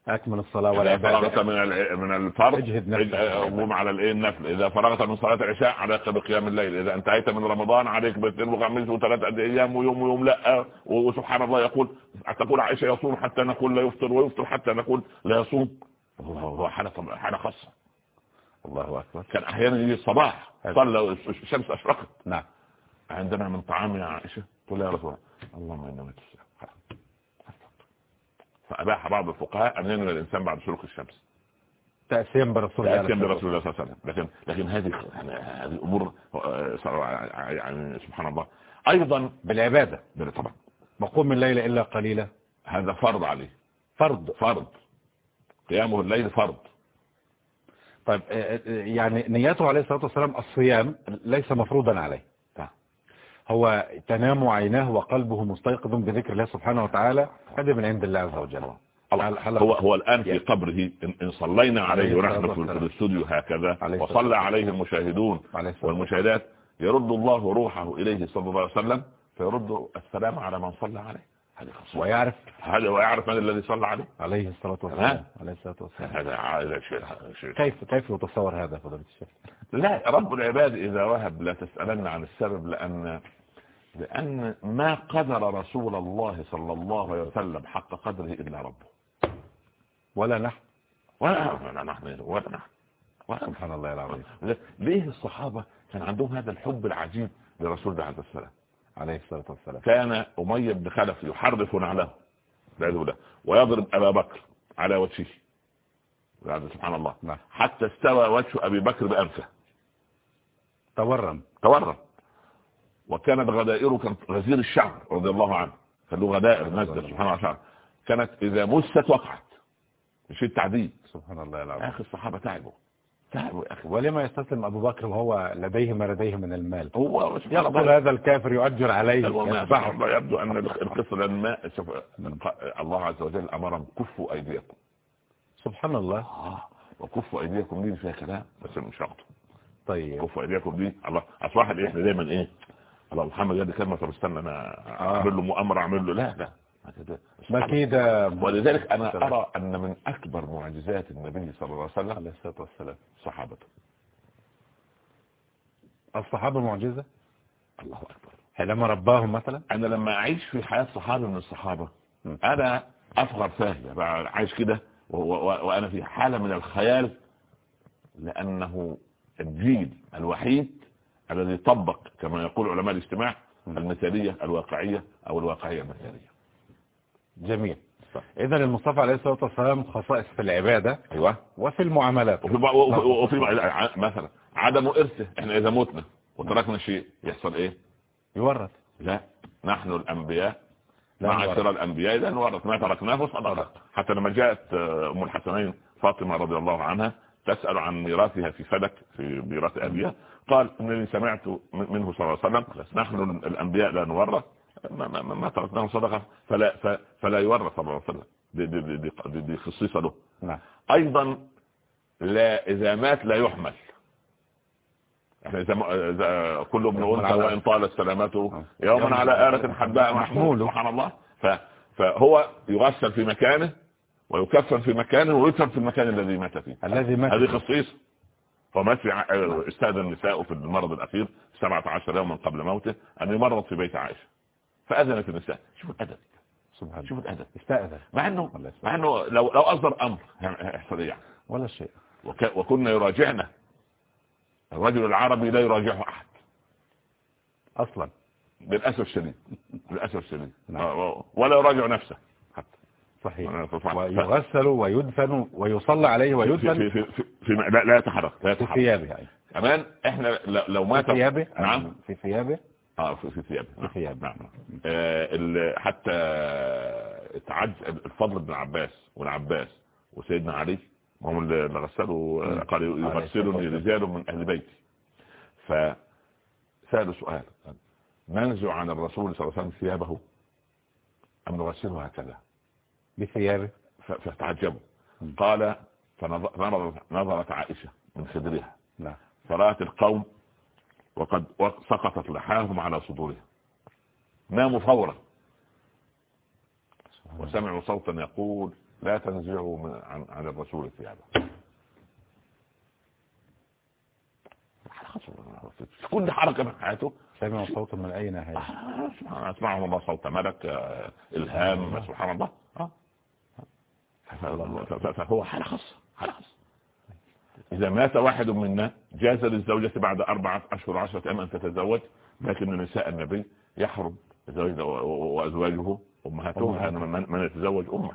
أكمل الصلاة إذا فرغت والعبادة من من الفرض اجهد نفسك. قوم على الإيه النفل. إذا فرغت من صلاة العشاء عليك بقيام الليل. إذا انتهيت من رمضان عليك باثنين وخميس وثلاث أيام ويوم ويوم لا. وسبحان الله يقول تقول عائشة يصوم حتى نقول لا يفطر ويفطر حتى نقول لا يصوم. حالة طب- حالة خاصة. الله أكبر. كان أحيانا يجي الصباح صلى الشمس أشرقت. نعم. عندنا من طعام يا عائشة. تقول يا رسول الله. اللهم انما تسلم فأباح بعض الفقهاء أن ينوي الإنسان بعد شروق الشمس. تأسيا برسول الله برسول الله صلى الله عليه وسلم. لكن لكن هذه يعني هذه أمور آه، يعني سبحان الله. أيضا بالعبادة طبعا. مقوم الليل إلا قليلا. هذا فرض عليه. فرض. فرض. قيامه الليل فرض. طيب آه، آه، يعني نيته عليه الصلاة والسلام الصيام ليس مفروضا عليه. هو تنام عيناه وقلبه مستيقظ بذكر الله سبحانه وتعالى هذا من عند الله عز وجل. هو هو الآن في قبره إن, إن صلينا عليه ونحن في الاستوديو هكذا وصلى عليه المشاهدون والمشاهدات يرد الله روحه إليه صلى الله عليه وسلم فيرد السلام على من صلى عليه. ويعرف. هذا ويعرف من الذي صلى عليه؟ عليه الصلاة. والسلام. عليه الصلاة والسلام. هذا شيء كيف كيف يتصور هذا فضيلة الشيخ؟ لا رب العباد إذا وهب لا تسألن عن السبب لأن لأن ما قدر رسول الله صلى الله عليه وسلم حق قدره إلا ربه. ولا نحن. ولا نحن. ولا نحن. سبحان الله العظيم ليه الصحابة كان عندهم هذا الحب العجيب لرسول الله عليه السلام عليه الصلاة والسلام. كان أمية بن خلف يحرف نعله بالله ويضرب أبا بكر على وجهه. يعني سبحان الله. نعم. حتى استوى وجه أبي بكر بأنفه. تورم. تورم. وكانت غدائره كانت غزير الشعر رضي الله عنه. كان له غدائر نزل سبحان الله. شعر كانت إذا مست وقعت. مش التعذيب. سبحان الله العظيم. أخي الصحابة تعبوا. تعبوا يا أخي. ولما يستسلم أبو بكر وهو لديه ما لديه من المال. هو يقول هذا الكافر يؤجر عليه يذبحه. يبدو القصة لأن شوف الله عز وجل أمرهم كفوا أيديكم. سبحان الله. آه. وكفوا أيديكم دي فيها كلام بس مش هاخده طيب. كفوا أيديكم دي الله. واحد إحنا دايما إيه؟ الله محمد يدي كلمة طب استنى أنا أعمل له مؤامرة أعمل له لا لا. مكيدة ولذلك أنا أرى أن من أكبر معجزات النبي صلى الله عليه وسلم عليه الصلاة والسلام. صحابته الصحابة معجزة؟ الله أكبر. حينما رباهم مثلا؟ أنا لما أعيش في حياة صحابي من الصحابة أنا أصغر فاهية عايش كده وأنا في حالة من الخيال لأنه الجيل الوحيد الذي طبق كما يقول علماء الاجتماع المثالية الواقعية أو الواقعية المثالية. جميل. اذا المصطفى عليه الصلاة والسلام خصائص في العبادة أيوه. وفي المعاملات. وفي, وفي, وفي مثلا عدم ارثه إحنا إذا متنا وتركنا شيء يحصل إيه؟ يورث. لا. نحن الأنبياء. معاشر الأنبياء إذا نورث. ما تركناه صدقه حتى لما جاءت أم الحسنين فاطمة رضي الله عنها تسأل عن ميراثها في فلك في ميراث أبيها. قال إنني سمعت منه صلى الله عليه وسلم نحن الأنبياء لا نورث ما, ما, ما تركناه صدقة فلا, فلا يورث صلى الله عليه وسلم. دي خصيصة له. نعم. أيضا لا إذا مات لا يحمل. إحنا إذا كل ابن أنثى وإن طالت سلامته آه. يوما على آلة حباء محمول سبحان الله. فهو يغسل في مكانه ويكفن في مكانه ويدفن في المكان الذي مات فيه. الذي مات هذه خصيصة ومات في أستاذ النساء في المرض الأخير 17 يوما قبل موته أن يمرض في بيت عائشة. فأذنت النساء. شوف الأدب سبحان شوف الأدب استأذن مع أنه مع أنه لو لو أصدر أمر يحصل يعني ولا شيء. وك... وكنا يراجعنا. الرجل العربي لا يراجعه أحد. أصلا. للأسف الشديد. للأسف الشديد. نعم. ولا يراجع نفسه. صحيح. ويغسل ويدفن ويصلى عليه ويدفن في, في, في, في لا, لا يتحرك لا يتحرك. في ثيابه يعني. كمان إحنا لو مات في ثيابه؟ نعم. في ثيابه؟ آه في ثيابه. في ثيابه. نعم. آه حتى اتعج الفضل بن عباس والعباس وسيدنا علي هم اللي غسلوا قال يغسلني رجال من أهل بيتي. فسالوا سؤال. ننزع عن الرسول صلى الله عليه وسلم ثيابه أم نغسله هكذا؟ بثيابه فتعجبوا. قال فنظرت نظرت عائشة من صدرها. نعم. فرأت القوم وقد سقطت لحاهم على صدورهم. ناموا فورا. وسمعوا صوتا يقول لا تنزعوا عن, عن الرسول ثيابه. كل حركة من حياته؟ سمعوا صوتا من أين هذا؟ أسمعهم الله صوت ملك آه، إلهام سبحان الله. آه. فهو حالة خاصة حالة خاصة. إذا مات واحد منا جاز للزوجة بعد أربعة أشهر عشرة أيام أن تتزوج لكن نساء النبي يحرم وأزواجه أمهاتهم من, من يتزوج أمه.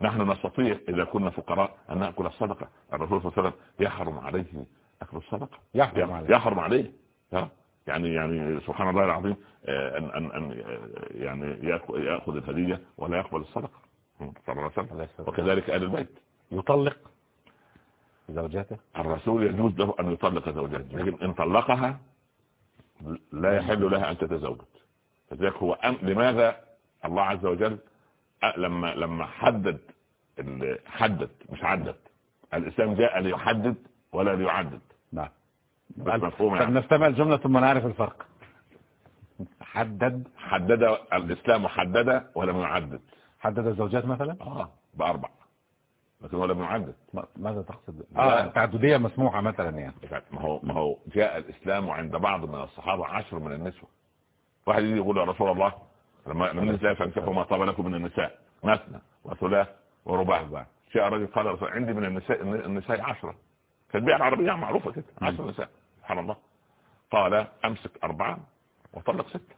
نحن نستطيع إذا كنا فقراء أن نأكل الصدقة. الرسول صلى الله عليه وسلم يحرم عليه أكل الصدقة. يحرم عليه. يحرم عليه. يعني يعني سبحان الله العظيم آه، أن أن أن يعني يأخذ الهدية ولا يقبل الصدقة. صلى الله عليه وسلم وكذلك آل البيت. يطلق زوجاته. الرسول يجوز له أن يطلق زوجاته لكن إن طلقها لا يحل لها أن تتزوج. فذلك هو أم لماذا الله عز وجل لما لما حدد حدد مش عدد. الإسلام جاء ليحدد ولا ليعدد. نعم. مفهوم يعني. نستمع الجملة ثم نعرف الفرق. حدد. حدد الإسلام حدد ولم يعدد. حدد الزوجات مثلا؟ آه بأربع. لكن هو لم يعدد ماذا تقصد؟ آه التعدديه مسموحة مثلا يعني. ما هو ما هو جاء الإسلام عند بعض من الصحابة عشر من النسوة. واحد يجي يقول يا رسول الله لما لما النساء فانكحوا ما طاب لكم من النساء. مثنى وثلاث ورباع. جاء رجل قال عندي من النساء النساء عشرة. في البيئة العربية معروفة كده. عشر نساء. سبحان الله. قال أمسك أربعة وطلق ستة.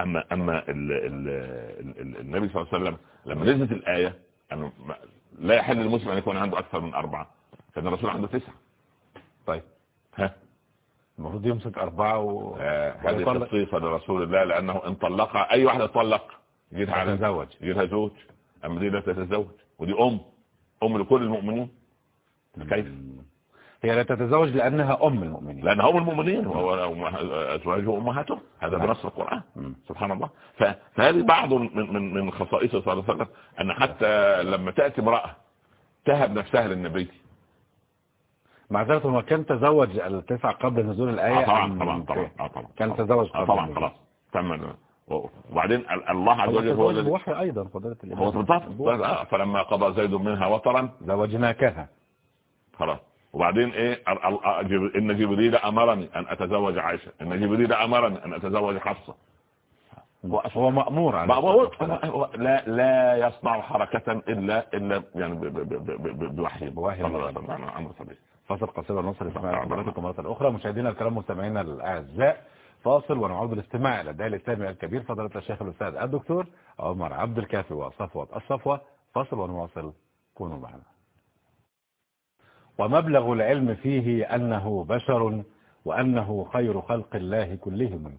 أما أما ال ال ال النبي صلى الله عليه وسلم لما نزلت الآية انه لا يحل للمسلم أن يكون عنده أكثر من أربعة كان الرسول عنده تسعة. طيب. ها؟ المفروض يمسك أربعة و... آه هذه خصيصه لرسول الله لأنه إن طلقها أي واحدة تطلق يجيها تتزوج يجيها زوج. أما دي لا تتزوج ودي أم. أم لكل المؤمنين. كيف؟ هي لا تتزوج لأنها أم المؤمنين. لأنها أم المؤمنين وأزواجه أمهاتهم. هذا بنص القرآن. سبحان الله. فهذه بعض من من من خصائصه صلى الله عليه وسلم أن حتى لما تأتي امرأة تهب نفسها للنبي. مع ذلك هو كان تزوج التسع قبل نزول الآية آه طبعا طبعا طبعا آه طبعا كان تزوج قبل طبعا خلاص. تم وبعدين الله عز وجل هو الذي وحي أيضا فضيلة هو بالضبط. فلما قضى زيد منها وطرا زوجناكها. خلاص. وبعدين إيه؟ إن جبريل أمرني أن أتزوج عائشة. إن جبريل أمرني أن أتزوج حفصة. هو مأمور على مأمور لا لا يصنع حركة إلا إلا يعني بوحي. بوحي أمر طبيعي فاصل قصير ونصل اسماء حضراتكم مرة أخرى. مشاهدينا الكرام مستمعينا الأعزاء فاصل ونعود بالاستماع إلى الداعي الإسلامي الكبير فضيلة الشيخ الأستاذ الدكتور عمر عبد الكافي وصفوة الصفوة. فاصل ونواصل. كونوا معنا. ومبلغ العلم فيه أنه بشر وأنه خير خلق الله كلهم.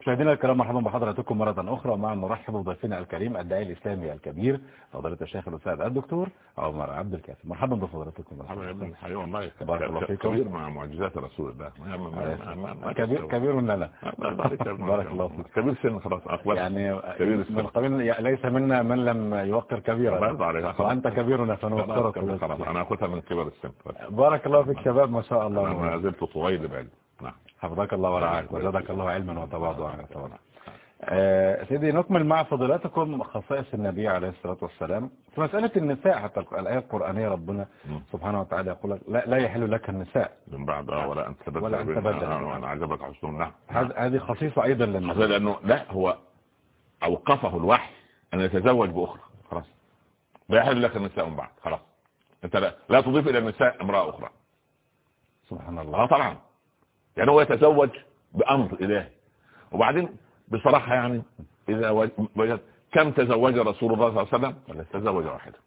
مشاهدينا الكرام مرحبا بحضراتكم مرة أخرى. مع نرحب بضيفنا الكريم الداعي الإسلامي الكبير فضيلة الشيخ الأستاذ الدكتور عمر عبد الكافي. مرحبا بفضلاتكم. مرحبا الحي والله. بارك الله فيكم. كبير مع معجزات رسول الله. كبير كبير لنا بارك الله فيك. كبير سن خلاص يعني كبير السن من قبيل ليس منا من لم يوقر كبيرا. وأنت كبيرنا فنوقرك خلاص أنا أخذها من كبر السن. بارك الله فيك شباب ما شاء الله. ما زلت طويل بعد. نعم. حفظك الله ورعاك وزادك الله علما وتواضعا آه سيدي نكمل مع فضيلاتكم خصائص النبي عليه الصلاة والسلام في مسألة النساء حتى الآية القرآنية ربنا سبحانه وتعالى يقول لك لا, لا يحل لك النساء. من بعد ولا أنت تبدل ولا أنت تبدل وأنا عجبك حسنهم نعم. هذه خصيصة أيضا للنساء. لأنه لا هو أوقفه الوحي أن يتزوج بأخرى. خلاص. لا يحل لك النساء من بعد. خلاص. أنت لا, لا تضيف إلى النساء امرأة أخرى. سبحان الله. آه طبعا. يعني هو يتزوج بأمر إلهي. وبعدين بصراحة يعني إذا وجد كم تزوج رسول الله صلى الله عليه وسلم؟ تزوج واحدة.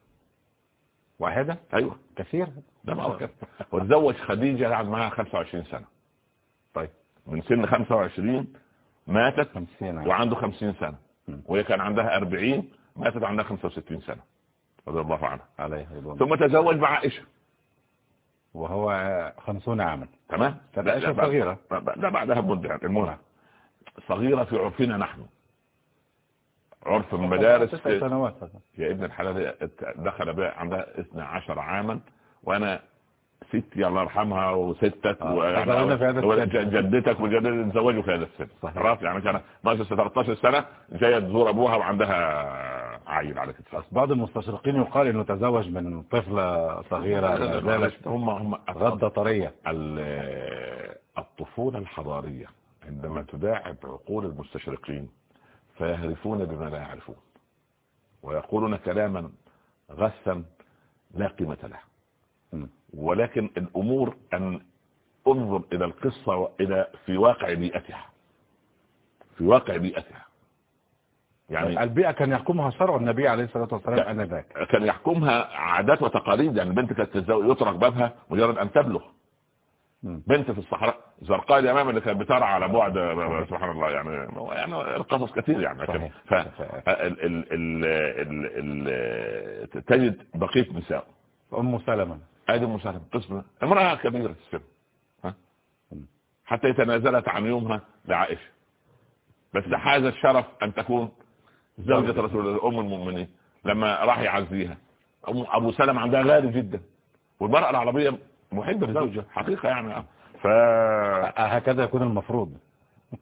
واحدة؟ أيوة. كثير. ده ما كثير. وتزوج خديجة قعد معها 25 سنة. طيب. من سن 25 ماتت 50 وعنده 50 سنة. وهي كان عندها 40 ماتت عندها 65 سنة. رضي الله عنها. عليه ثم تزوج مع عائشة وهو خمسون عاما. تمام؟ عائشة صغيرة لا بعدها بمدة المهم صغيرة في عرفنا نحن. عرف المدارس سنوات. يا ابن الحلال دخل بها عندها 12 عاما وأنا ستي الله يرحمها وستك آه. وجدتك وجدتك تزوجوا في هذا السن. خلاص يعني كان 12 13 سنة جاية تزور أبوها وعندها عيل على كتفها بعض المستشرقين يقال إنه تزوج من طفلة صغيرة ذلك هم هم غدة طرية. الطفولة الحضارية عندما تداعب عقول المستشرقين فيهرفون بما لا يعرفون ويقولون كلاما غثا لا قيمة له. ولكن الأمور أن انظر إلى القصة إلى في واقع بيئتها في واقع بيئتها يعني البيئة كان يحكمها شرع النبي عليه الصلاة والسلام أنذاك. كان يحكمها عادات وتقاليد يعني البنت كانت يطرق بابها مجرد أن تبلغ. بنت في الصحراء زرقاء اليمام اللي كانت بترعى على بعد سبحان الله يعني يعني القصص كثير يعني صحيح. ف ال ال ال تجد بقية نساء أم سلمة. ادي أم سلمة قسم امرأة كبيرة السن. حتى يتنازلت عن يومها لعائشة. بس حاز الشرف أن تكون زوجة رسول الله أم المؤمنين لما راح يعزيها. أبو سلمة عندها غالي جدا. والمرأة العربية محبة لزوجها حقيقة يعني. ف هكذا يكون المفروض.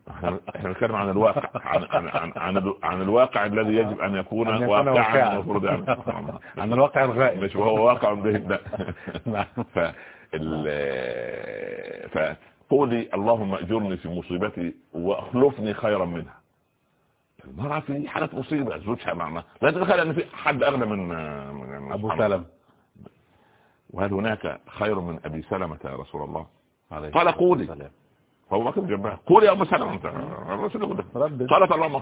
إحنا نتكلم عن الواقع عن عن عن, عن, عن الواقع الذي يجب أن يكون واقعا المفروض يعني. عن الواقع الغائب. مش وهو واقع ذهن لا. ف فقولي اللهم أجرني في مصيبتي وأخلفني خيرا منها. المرأة في حالة مصيبة زوجها معنا لا تتخيل أن في حد أغنى من, من أبو سلم وهل هناك خير من أبي سلمة يا رسول الله؟ قال قولي. فهو بكر جنبها قولي يا ام سلمة. الرسول يقول قالت اللهم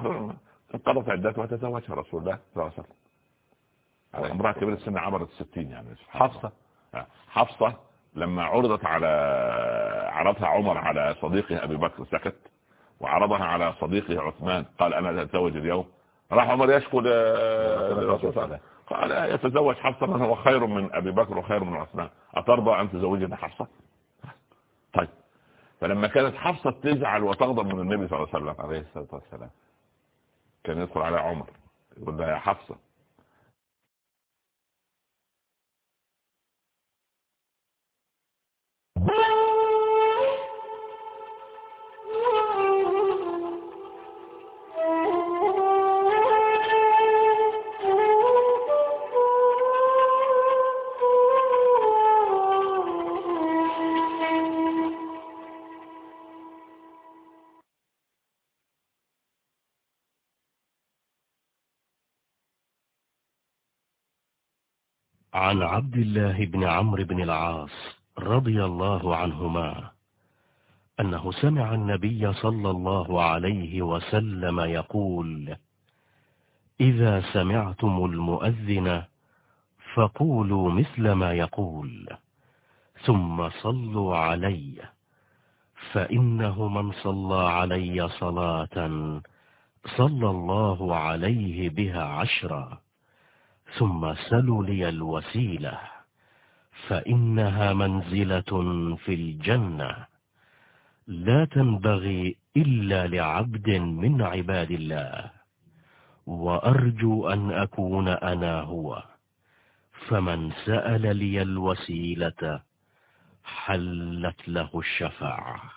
انقضت عدتها وتزوجها رسول الله صلى الله عليه وسلم. امرأة كبيرة السن عبرت الستين يعني حفصة. حفصة لما عرضت على عرضها عمر على صديقه أبي بكر سكت. وعرضها على صديقه عثمان قال أنا أتزوج اليوم. راح عمر يشكو قال يتزوج حفصة من هو خير من أبي بكر وخير من عثمان. أترضى أن تزوجني حفصة؟ طيب. فلما كانت حفصة تزعل وتغضب من النبي صلى الله عليه وسلم عليه الصلاة والسلام كان يدخل على عمر يقول لها يا حفصة عن عبد الله بن عمرو بن العاص رضي الله عنهما أنه سمع النبي صلى الله عليه وسلم يقول إذا سمعتم المؤذن فقولوا مثل ما يقول ثم صلوا علي فإنه من صلى علي صلاة صلى الله عليه بها عشرا. ثم سلوا لي الوسيلة فإنها منزلة في الجنة. لا تنبغي إلا لعبد من عباد الله. وأرجو أن أكون أنا هو. فمن سأل لي الوسيلة حلت له الشفاعة.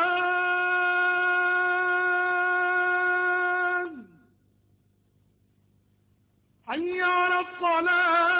على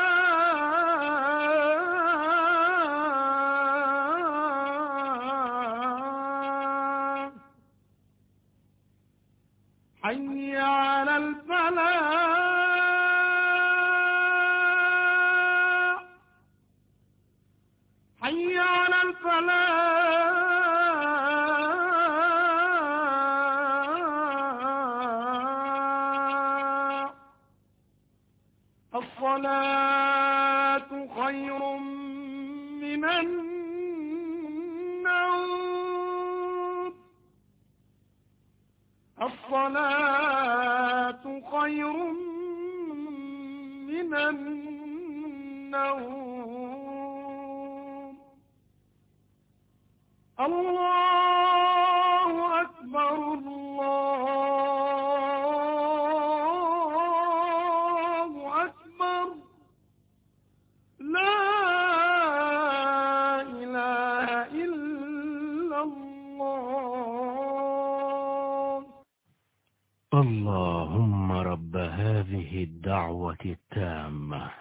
اللهم رب هذه الدعوة التامة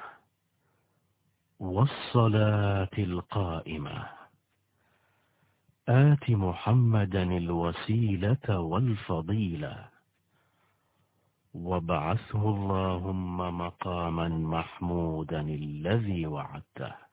والصلاة القائمة. آت محمدا الوسيلة والفضيلة. وابعثه اللهم مقاما محمودا الذي وعدته.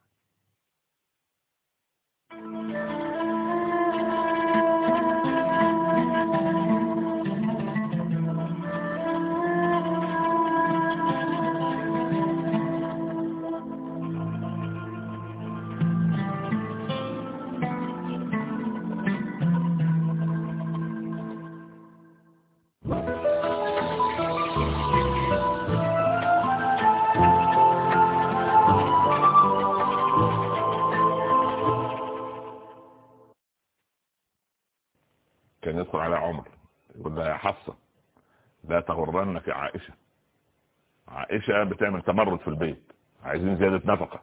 عائشة بتعمل تمرد في البيت. عايزين زيادة نفقة.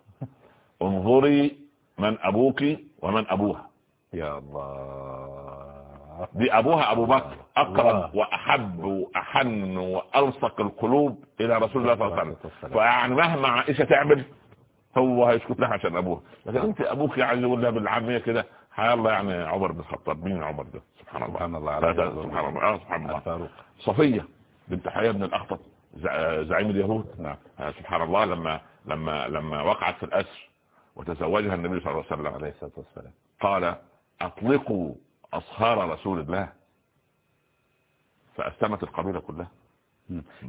انظري من أبوك ومن أبوها. يا الله. دي أبوها أبو بكر. الله. أقرب وأحب وأحن وألصق القلوب إلى رسول الله صلى الله عليه وسلم. فيعني مهما عائشة تعمل هو هيسكت لها عشان أبوها. لكن. أنت أبوك يعني يقول لها بالعامية كده الله يعني عمر بن الخطاب. مين عمر ده؟ سبحان الله. سبحان الله سبحان الله. آه، سبحان الله. صفية بنت حياة بن الأخطب. زع- زعيم اليهود. نعم. آه، سبحان الله لما لما لما وقعت في الأسر وتزوجها النبي صلى الله عليه وسلم قال أطلقوا أصهار رسول الله. فأسلمت القبيلة كلها.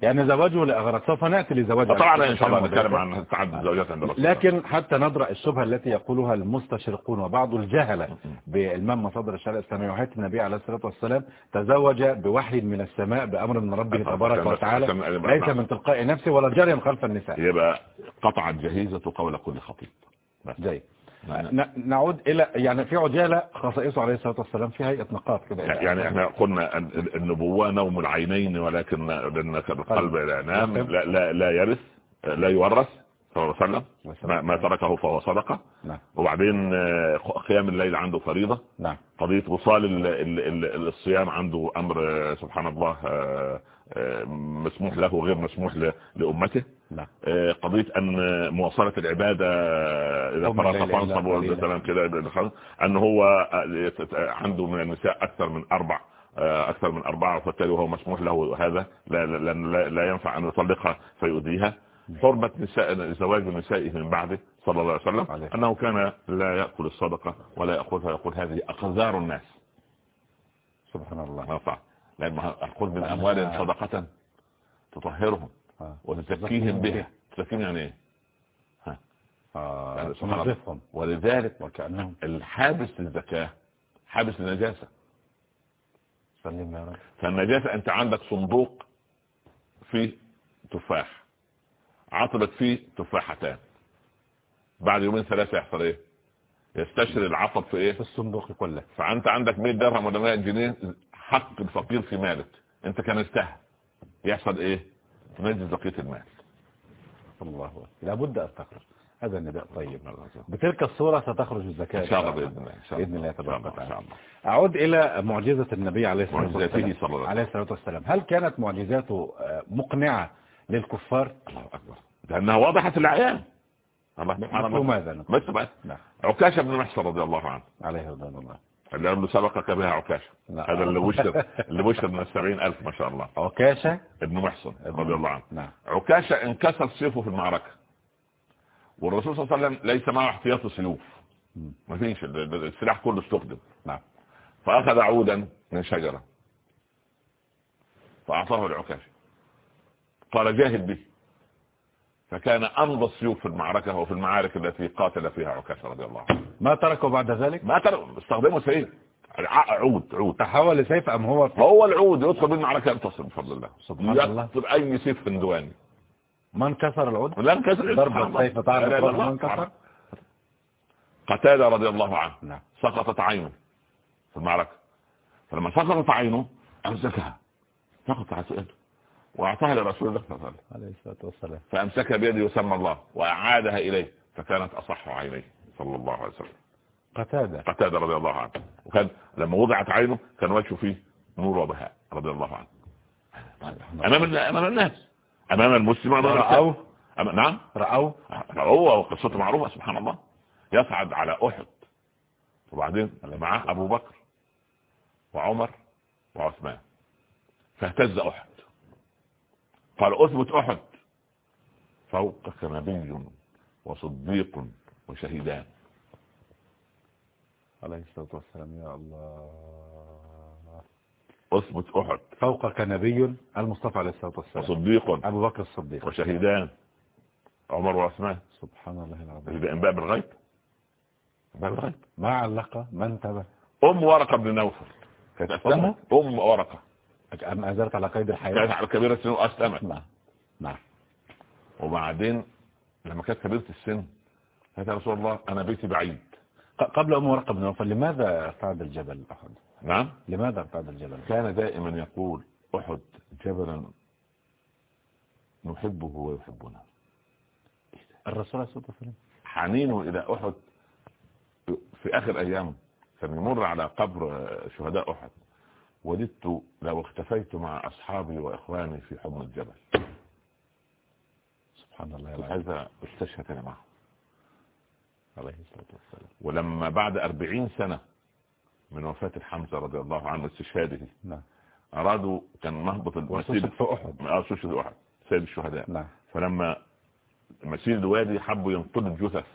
يعني زواجه لأغراض سوف نأتي لزواج طبعا إن شاء الله. نتكلم عن تعدد الزوجات عند الرسول. لكن حتى ندرأ الشبهة التي يقولها المستشرقون وبعض الجهلة بإلمام مصادر الشريعة الإسلامية وحياة النبي عليه الصلاة والسلام تزوج بوحي من السماء بأمر من ربه تبارك وتعالى ليس من تلقاء نفسه ولا جريا خلف النساء. يبقى قطعت جهيزة قول كل خطيب. بس. نعم. ن- نعود إلى يعني في عجالة خصائصه عليه الصلاة والسلام في هيئة نقاط كده يعني إحنا قلنا النبوة نوم العينين ولكن لأن القلب لا ينام لا, لا, لا يرث لا يورث صلى الله عليه وسلم. ما, تركه فهو صدقة. نعم. وبعدين آه، قيام الليل عنده فريضة. نعم. قضية وصال ال ال ال الصيام عنده أمر آه، سبحان الله آه، مسموح له وغير مسموح لأمته. نعم قضية أن مواصلة العبادة آه، إذا فرغ فانصب. والسلام كده أن هو آه، عنده من النساء أكثر من أربع آه، أكثر من أربعة وبالتالي هو مسموح له هذا لا, لا, لا, لا ينفع أن يطلقها فيؤذيها حرمة نساء زواج نسائه من بعده صلى الله عليه وسلم عليه. أنه كان لا يأكل الصدقة ولا يأخذها يقول هذه أقذار الناس سبحان الله ما ينفع لأن أخذ من أموالهم صدقة تطهرهم آه. وتزكيهم بها. تزكيهم يعني إيه؟ آه. يعني سبحان ولذلك وكأنهم. الحابس للزكاة حابس للنجاسة. سلم يا رب. فالنجاسة أنت عندك صندوق فيه تفاح. عطلت فيه تفاحتان. بعد يومين ثلاثة يحصل إيه؟ يستشري العطب في إيه؟ في الصندوق كله. فأنت عندك 100 درهم ولا 100 جنيه حق الفقير في مالك. أنت كنستها يحصل إيه؟ تنجز بقية المال. الله أكبر. لابد أن تخرج هذا النداء طيب بتلك الصورة ستخرج الزكاة إن شاء الله بإذن الله بإذن الله إن تبارك. إن وتعالى. أعود إلى معجزة النبي عليه الصلاة والسلام. صلى الله عليه الصلاة والسلام. هل كانت معجزاته آه، مقنعة للكفار؟ الله أكبر. لأنها وضحت الاعيان الله سبحان مثل الله ماذا بس بس نعم. عكاشة بن محصن رضي الله عنه. عليه رضوان الله. له سبقك بها عكاشة. هذا اللي بشر اللي بشر من السبعين ألف ما شاء الله. عكاشة؟ ابن محصن رضي الله عنه. نعم. عكاشة انكسر سيفه في المعركة. والرسول صلى الله عليه وسلم ليس معه احتياط سيوف. ما فيش ال- ال- السلاح كله استخدم. نعم. فأخذ عودا من شجرة. فأعطاه العكاشة قال جاهد به. فكان أمضى السيوف في المعركة وفي المعارك التي قاتل فيها عكاشة رضي الله عنه. ما تركه بعد ذلك؟ ما ترى استخدمه سيف. عود عود. تحول لسيف أم هو؟ هو العود يدخل بالمعركة ينتصر بفضل الله. سبحان الله. يقتل أي سيف هندواني. من كسر العود؟ لا انكسر ضرب السيف تعرف لا، لا، ضرب لا. من كسر؟ قتادة رضي الله عنه. نعم. سقطت عينه في المعركة. فلما سقطت عينه أمسكها سقطت عينه وأعطاها لرسول الله صلى الله عليه وسلم. فأمسكها بيده يسمى الله وأعادها إليه فكانت أصح عينيه صلى الله عليه وسلم. قتادة. قتادة رضي الله عنه. وكان لما وضعت عينه كان وجهه فيه نور وبهاء رضي الله عنه. أمام ال- أمام الناس. أمام المسلم أمام رأوا. أمام- نعم. رأوا هو وقصته معروفة سبحان الله. يصعد على أحد. وبعدين معاه أبو بكر وعمر وعثمان. فاهتز أحد. قال أثبت أحد. فوقك نبي وصديق وشهيدان. عليه الصلاة والسلام يا الله. أثبت أحد. فوقك نبي المصطفى عليه الصلاة والسلام. وصديق أبو بكر الصديق. وشهيدان. عمر وعثمان. سبحان الله العظيم. إذا إنباء بالغيب إنباء بالغيب ما علق ما انتبه. أم ورقة بن نوفل. كانت أم ورقة. أم أزلت على قيد كانت الحياة على كبيرة السن وأسلمت نعم نعم. وبعدين لما كانت كبيرة السن قالت يا رسول الله أنا بيتي بعيد. قبل أم ورقة بن نوفل لماذا صعد الجبل أحد؟ نعم. لماذا ارتعد الجبل؟ كان دائما يقول أحد جبلا نحبه ويحبنا. الرسول عليه الصلاة والسلام. حنينه إلى أحد في آخر أيام كان يمر على قبر شهداء أحد. وددت لو اختفيت مع أصحابي وإخواني في حضن الجبل. سبحان الله هذا أستشهد أنا معه. عليه الصلاة والسلام. ولما بعد أربعين سنة من وفاة حمزة رضي الله عنه استشهاده نعم. أرادوا كان مهبط واستشهد المسير في أحد. استشهد أحد سيد الشهداء. نعم. فلما مسير الوادي حبوا ينقلوا الجثث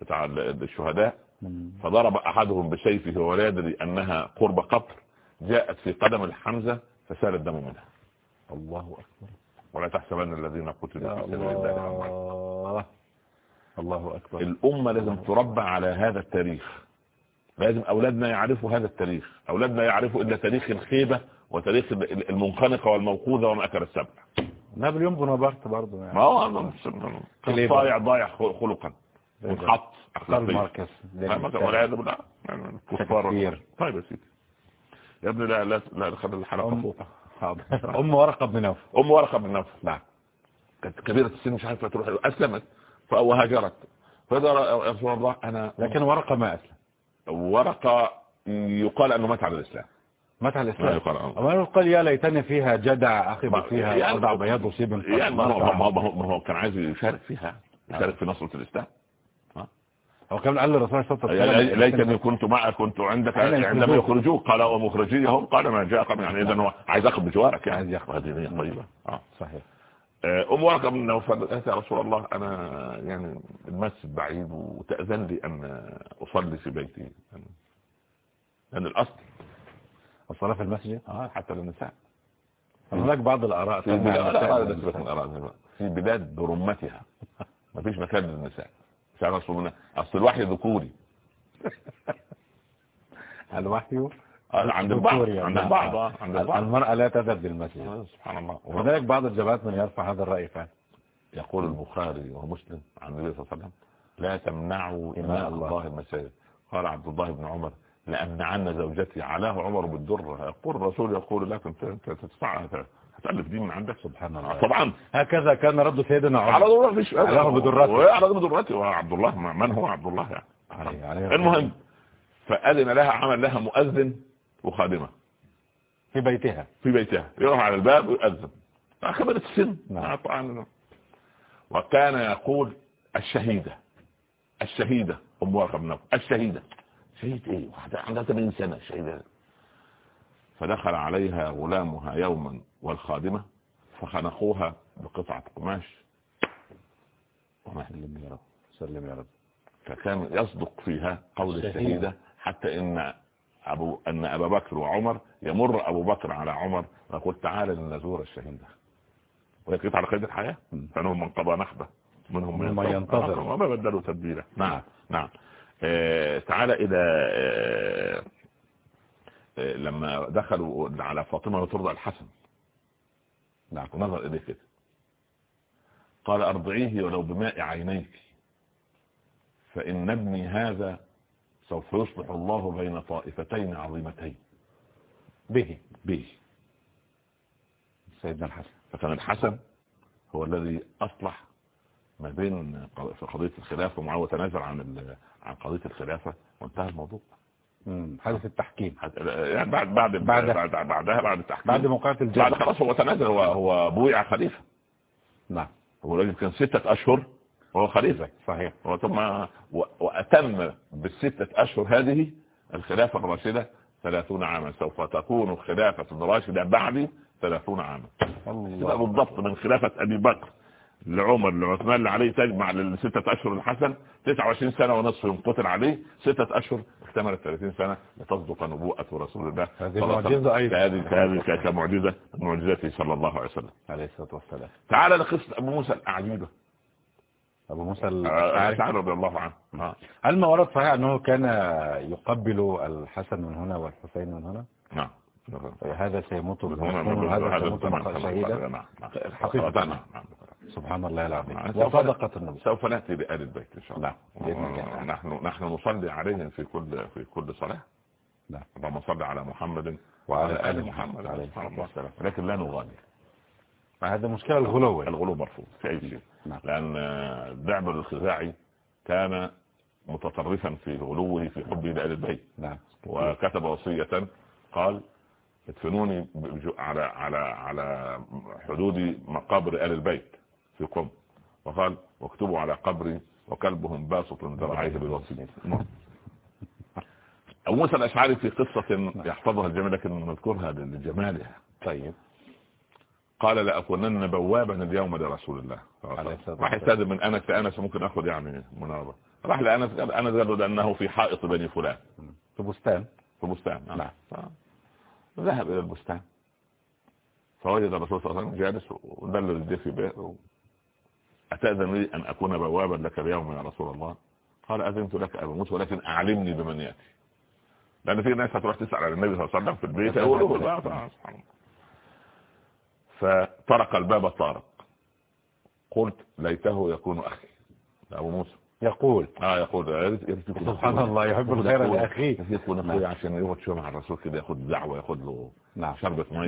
بتاع الشهداء مم. فضرب أحدهم بسيفه ولا يدري أنها قرب قبر جاءت في قدم الحمزة فسال الدم منها. الله أكبر. ولا تحسبن الذين قتلوا في سبيل الله. أموات. الله أكبر. الأمة لازم تربى على هذا التاريخ. لازم أولادنا يعرفوا هذا التاريخ. أولادنا يعرفوا إلا تاريخ الخيبة وتاريخ المنخنقة والموقوذة وما أكل السبع نابليون بونابرت برضه يعني. ما هو. ضايع ضايع خلقا. كارل أخلاقيا. ماركس والعياذ بالله كفار. طيب يا سيدي. يا ابني لا لا لا خلي الحلقة أم- فوق حاضر. أم ورقة بن نوفل أم ورقة بن نوفل نعم. كانت كبيرة السن مش عارفة تروح أسلمت وهاجرت فقال يا رسول الله أنا لكن ورقة ما أسلم. ورقة يقال أنه مات على الإسلام. مات على الإسلام. يقال يقول يا ليتني فيها جدع أخذ فيها يعني- وأضع بياض وصيب يعني ما هو كان عايز يشارك فيها يشارك في نصرة الإسلام. هو كان قال للرسول صلى الله عليه وسلم ليتني كنت معك كنت عندك عندما يخرجوك؟ قال ومخرجيهم قال ما جاء قبل يعني إذا هو عايز ياخذ بجوارك يعني. عايز ياخذ. هذه هي طيبة. آه. صحيح. أم ورقة من نوفل قالت يا رسول الله أنا يعني المسجد بعيد وتأذن لي أن أصلي في بيتي. لأن الأصل. الصلاة في المسجد؟ آه حتى للنساء. هناك بعض الآراء في بلاد بلاد برمتها ما فيش مكان للنساء. مش عارف أصل الوحي ذكوري الوحي آه، عند البعض ذكوري. عند نعم. البعض آه، عند البعض المرأة لا تذهب بالمسجد آه، سبحان الله وذلك بعض الجماعات من يرفع هذا الرأي فعلا يقول البخاري ومسلم عن النبي صلى الله عليه وسلم لا تمنعوا إماء الله. الله المساجد قال عبد الله بن عمر لأمنعن زوجتي علاه عمر بالدرة يقول الرسول يقول لك انت تدفعها هتألف دين من عندك. سبحان الله. طبعا. هكذا كان رد سيدنا على عمر ضرورة فيش علاه بدرته. على بدرته وعبد الله. من هو عبد الله يعني؟ عليه عليه المهم فأذن لها عمل لها مؤذن وخادمة. في بيتها. في بيتها. يروح على الباب ويؤذن. كبرت السن. نعم. طبعا وكان يقول الشهيدة. الشهيدة أم نوفل الشهيدة. شهيد إيه واحدة عندها 80 سنة شهيدة فدخل عليها غلامها يوما والخادمة فخنقوها بقطعة قماش. سلم يا رب سلم يا رب. فكان يصدق فيها قول الشهيدة. حتى إن أبو أن أبا بكر وعمر يمر أبو بكر على عمر ويقول تعالى لنزور الشهيدة. وهي كانت على قيد الحياة. م. فمنهم من قضى نحبة منهم منهم من ينتظر. وما بدلوا تدبيرة. نعم نعم. تعالى إلى آه آه لما دخلوا على فاطمة وترضى الحسن. نعم نظر إليه كده. قال أرضعيه ولو بماء عينيك فإن ابني هذا سوف يصلح الله بين طائفتين عظيمتين. به. به. سيدنا الحسن. فكان الحسن هو الذي أصلح ما بين في قضية الخلافة ومعاوية تنازل عن عن قضية الخلافة. وانتهى الموضوع. حدث التحكيم. يعني بعد بعد بعد- بعد بعدها بعد التحكيم. بعد بعد الجبل خلاص هو تنازل هو هو بويع خليفة. نعم. هو الراجل كان ستة أشهر وهو خليفة. صحيح. وثم و- وأتم بالستة أشهر هذه الخلافة الراشدة ثلاثون عاما. سوف تكون خلافة الراشدة بعد ثلاثون عاما. الله. بالضبط من خلافة أبي بكر. لعمر لعثمان لعلي تجمع للستة أشهر الحسن 29 سنة ونصف ينقتل عليه ستة أشهر اكتملت 30 سنة لتصدق نبوءة رسول الله. هذه عليه معجزة. أيضا. ك- كمعجزة معجزاته صلى الله عليه وسلم. عليه الصلاة والسلام. تعال لقصة أبو موسى الأعجوبة. أبو موسى آه، الأشعري. رضي الله عنه. آه. هل ما ورد صحيح أنه كان يقبل الحسن من هنا والحسين من هنا؟ نعم. هذا سيموت بالمسلم وهذا سيموت هذا- شهيدا. نعم. نعم. الحقيقة. نعم نعم سبحان الله العظيم. نعم. وصدقت النبي. سوف نأتي بآل البيت إن شاء الله. نعم. بإذن الله. نحن نحن نصلي عليهم في كل في كل صلاة. نعم. اللهم صل على محمد وعلى آل محمد. عليه الصلاة. والسلام. لكن لا نغالي هذا مشكلة الغلو. الغلو مرفوض. في أي شيء. نعم. لأن دعبر الخزاعي كان متطرفا في غلوه في حبه لآل البيت. نعم. وكتب وصية قال ادفنوني على على على حدود مقابر آل البيت. في قم وقال واكتبوا على قبري وكلبهم باسط ذراعيه بالوصية. أبو موسى الأشعري في قصة يحفظها الجميع لكن نذكرها لجمالها طيب. قال لأكونن بوابا اليوم لرسول الله. راح يستاذن من أنس لأنس ممكن أخذ يعني مناظرة. راح لأنس قال أنس قال له لأنه في حائط بني فلان. في بستان. في بستان. نعم. ف- ذهب إلى البستان. فوجد الرسول صلى الله عليه وسلم جالس ودلل الضيف في بئر أتأذن لي أن أكون بوابا لك اليوم يا رسول الله؟ قال أذنت لك أبو موسى ولكن أعلمني بمن يأتي. لأن في ناس هتروح تسأل على النبي صلى الله عليه وسلم في البيت الله. فطرق الباب طارق. قلت ليته يكون أخي أبو موسى. يقول آه يقول سبحان. الله يحب الخير لأخيه. يكون أخوي عشان يقعد شوية مع الرسول كده ياخد دعوة ياخد له نعم. شربة ميه